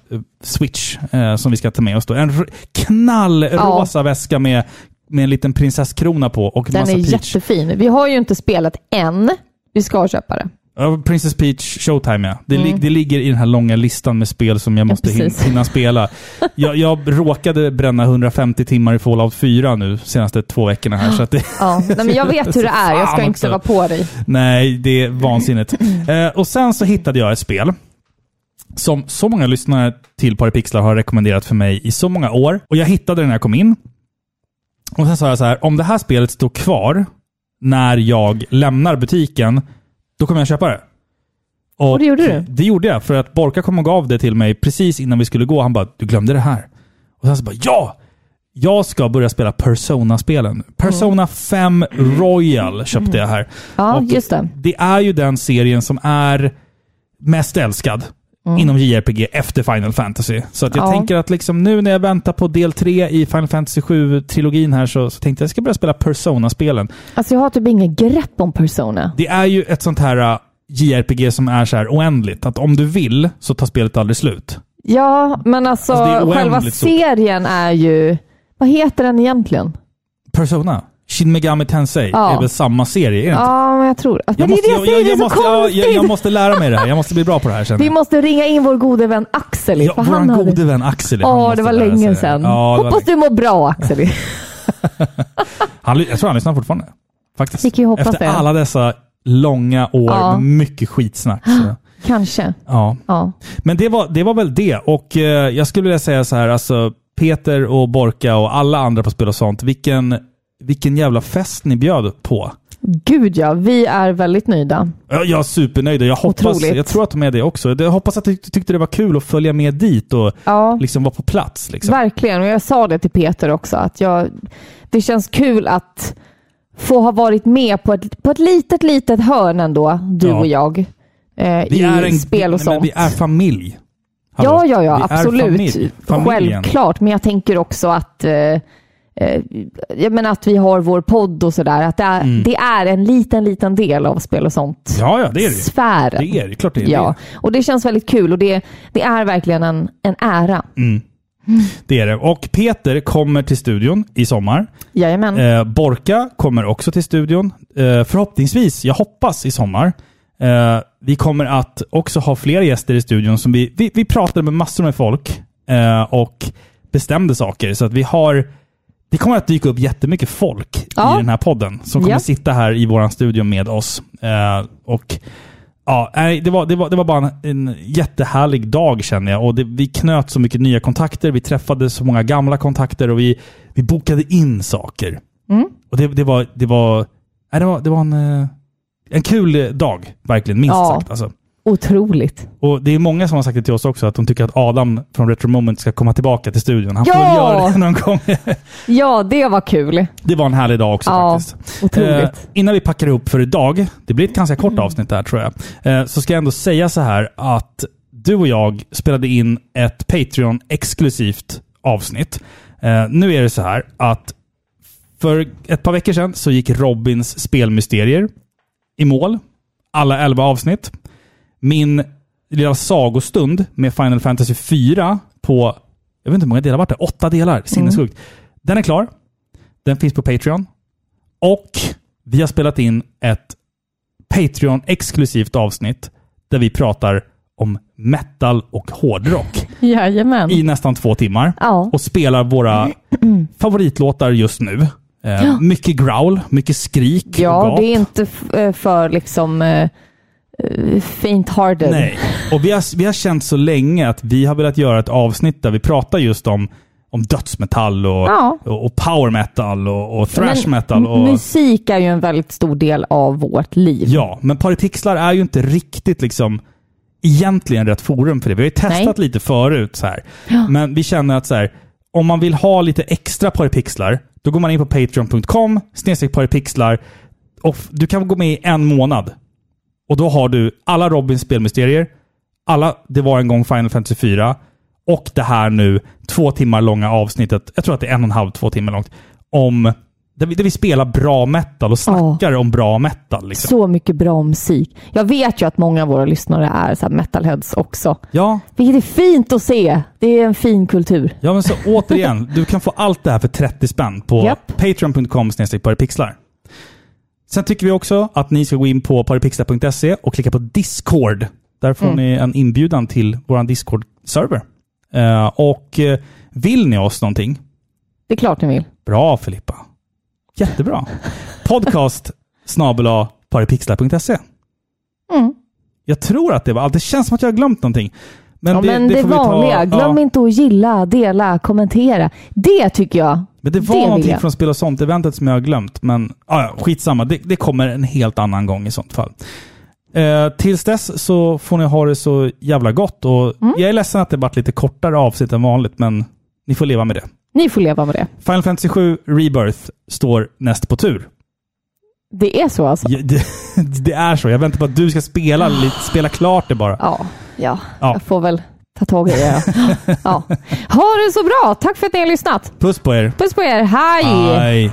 Switch eh, som vi ska ta med oss då. En knallrosa väska med, med en liten prinsesskrona på och Den massa är Peach. jättefin. Vi har ju inte spelat än. Vi ska köpa det. Ja, Princess Peach Showtime ja. Det, Mm. det ligger i den här långa listan med spel som jag måste hin- precis. hinna spela. [laughs] Jag, jag råkade bränna 150 timmar i Fallout 4 nu senaste två veckorna här. Så att det, Ja, nej, men jag vet hur det är. Jag ska inte också. vara på dig. Nej, det är vansinnigt. [clears throat] Eh, och sen så hittade jag ett spel som så många lyssnare till Paripixlar har rekommenderat för mig i så många år. Och jag hittade det när jag kom in. Och sen sa jag så här, om det här spelet står kvar när jag lämnar butiken, då kommer jag köpa det. Och, det gjorde du? Det gjorde jag, för att Borka kom och gav det till mig precis innan vi skulle gå. Han bara, du glömde det här. Och sen så bara, ja! jag ska börja spela Persona-spelen. Persona 5 Royal köpte jag här. Mm. Ja, Och just det. Det är ju den serien som är mest älskad Mm. inom JRPG efter Final Fantasy. Så att jag Ja. tänker att liksom nu när jag väntar på del 3 i Final Fantasy 7-trilogin här så, så tänkte jag att jag ska börja spela Persona-spelen. Alltså jag har typ inget grepp om Persona. Det är ju ett sånt här uh, JRPG som är så här oändligt. Att om du vill så tar spelet aldrig slut. Ja, men alltså, Alltså, själva stort. serien är ju... Vad heter den egentligen? Persona. Shin Megami Tensei Ja. är väl samma serie? Är det inte? Ja, men jag tror... Men Jag det måste, är det jag jag, jag, det måste, jag, jag, jag måste lära mig det här. Jag måste bli bra på det här sen. Vi måste ringa in vår gode vän Axel. Ja, vår hade- gode vän Axel. Ja, det var länge det. sedan. Ja, det Hoppas du mår bra Axel. [laughs] Han, jag tror han lyssnar fortfarande. Faktiskt. Efter det. alla dessa långa år Ja. med mycket skitsnack. Så. [gasps] Kanske. Ja. Ja. Men det var, det var väl det. Och eh, jag skulle vilja säga så här, alltså Peter och Borka och alla andra på Spel och sånt, vilken, vilken jävla fest ni bjöd på. Gud ja, vi är väldigt nöjda. Jag är supernöjd jag hoppas, Otroligt. jag tror att de är det också. Jag hoppas att du tyckte det var kul att följa med dit och Ja. liksom vara på plats. Liksom. Verkligen, och jag sa det till Peter också, att jag, det känns kul att få ha varit med på ett, på ett litet, litet hörn ändå, du Ja. och jag, eh, Vi i är en, spel och men sånt. Vi är familj. Hallå? Ja, ja, ja, Vi absolut. familj. Självklart, men jag tänker också att eh, jag menar att vi har vår podd och sådär, att det är, Mm. det är en liten, liten del av spel och sånt. Ja, ja, det är det. Sfären. Det är det. Klart det är Ja, och det känns väldigt kul och det, det är verkligen en, en ära. det. Mm. Det är det. Och Peter kommer till studion i sommar. Jajamän. Eh, Borka kommer också till studion. Eh, förhoppningsvis, jag hoppas i sommar. Eh, vi kommer att också ha fler gäster i studion. Som vi, vi, vi pratade med massor med folk eh, och bestämde saker. Så att vi har... Det kommer att dyka upp jättemycket folk Ja. i den här podden som kommer Ja. sitta här i vår studio med oss. Eh, och Ja, det, var, det, var, det var bara en, en jättehärlig dag känner jag. Och det, vi knöt så mycket nya kontakter, vi träffade så många gamla kontakter och vi, vi bokade in saker. Mm. Och det, det var, det var, nej, det var, det var en, eh, en kul dag, verkligen, minst Ja. sagt. Alltså. Otroligt. Och det är många som har sagt det till oss också, att de tycker att Adam från Retro Moment ska komma tillbaka till studion. Han får Ja! väl göra det någon gång. [laughs] Ja, det var kul. Det var en härlig dag också Ja, faktiskt. otroligt. Eh, innan vi packar ihop för idag, det blir ett ganska kort avsnitt där tror jag, eh, så ska jag ändå säga så här att du och jag spelade in ett Patreon-exklusivt avsnitt. Eh, nu är det så här att för ett par veckor sedan så gick Robins spelmysterier i mål. Alla elva avsnitt. Min lilla sagostund med Final Fantasy 4 på, jag vet inte hur många delar vart det? Åtta delar. Sinnessjukt. Den är klar. Den finns på Patreon. Och vi har spelat in ett Patreon-exklusivt avsnitt där vi pratar om metal och hårdrock [laughs] Jajamän. i nästan två timmar. Ja. Och spelar våra [clears throat] favoritlåtar just nu. Eh, Ja. Mycket growl, mycket skrik Ja, det är inte eh, för liksom uh, faint-hearted. Nej. Och vi har, vi har känt så länge att vi har velat göra ett avsnitt där vi pratar just om, om dödsmetall och, Ja. och, och power metal och, och thrash Men metal. Och, Musik är ju en väldigt stor del av vårt liv. Ja, men Paripixlar är ju inte riktigt liksom egentligen rätt forum för det. Vi har ju testat Nej. lite förut så här. Ja. Men vi känner att så här, om man vill ha lite extra Paripixlar, då går man in på patreon.com snedstreck paripixlar och du kan gå med i en månad. Och då har du alla Robins spelmysterier, alla Det var en gång Final Fantasy 4 och det här nu två timmar långa avsnittet, jag tror att det är en och en halv, två timmar långt, om där vi, där vi spelar bra metal och snackar om bra metal. Liksom. Så mycket bra musik. Jag vet ju att många av våra lyssnare är så metalheads också. Ja. Vilket är fint att se. Det är en fin kultur. Ja, men så återigen, du kan få allt det här för 30 spänn på Japp. patreon.com paripixlar. Sen tycker vi också att ni ska gå in på paripixlar.se och klicka på Discord. Där får Mm. ni en inbjudan till vår Discord-server. Eh, och eh, vill ni oss någonting? Det är klart ni vill. Bra Filippa. Jättebra. [laughs] Podcast snabel-a paripixlar.se. Mm. Jag tror att det var allt. Det känns som att jag har glömt någonting. Men ja, det, men det, får vi ta- vanliga. Glöm ja. inte att gilla, dela, kommentera. Det tycker jag. Men det var Det någonting från Spel och sånt-eventet som jag har glömt. Men ah, ja, skitsamma. Det, det kommer en helt annan gång i sånt fall. Eh, tills dess så får ni ha det så jävla gott. Och Mm. Jag är ledsen att det varit lite kortare avsnitt än vanligt, men ni får leva med det. Ni får leva med det. Final Fantasy 7 Rebirth står näst på tur. Det är så alltså? Ja, det, [laughs] det är så. Jag väntar på att du ska spela, lite, spela klart det bara. Ja, ja. Ja. jag får väl ta tag i det. [laughs] Ja. Ha det så bra! Tack för att ni har lyssnat. Puss på er. Puss på er. Hej! Hej.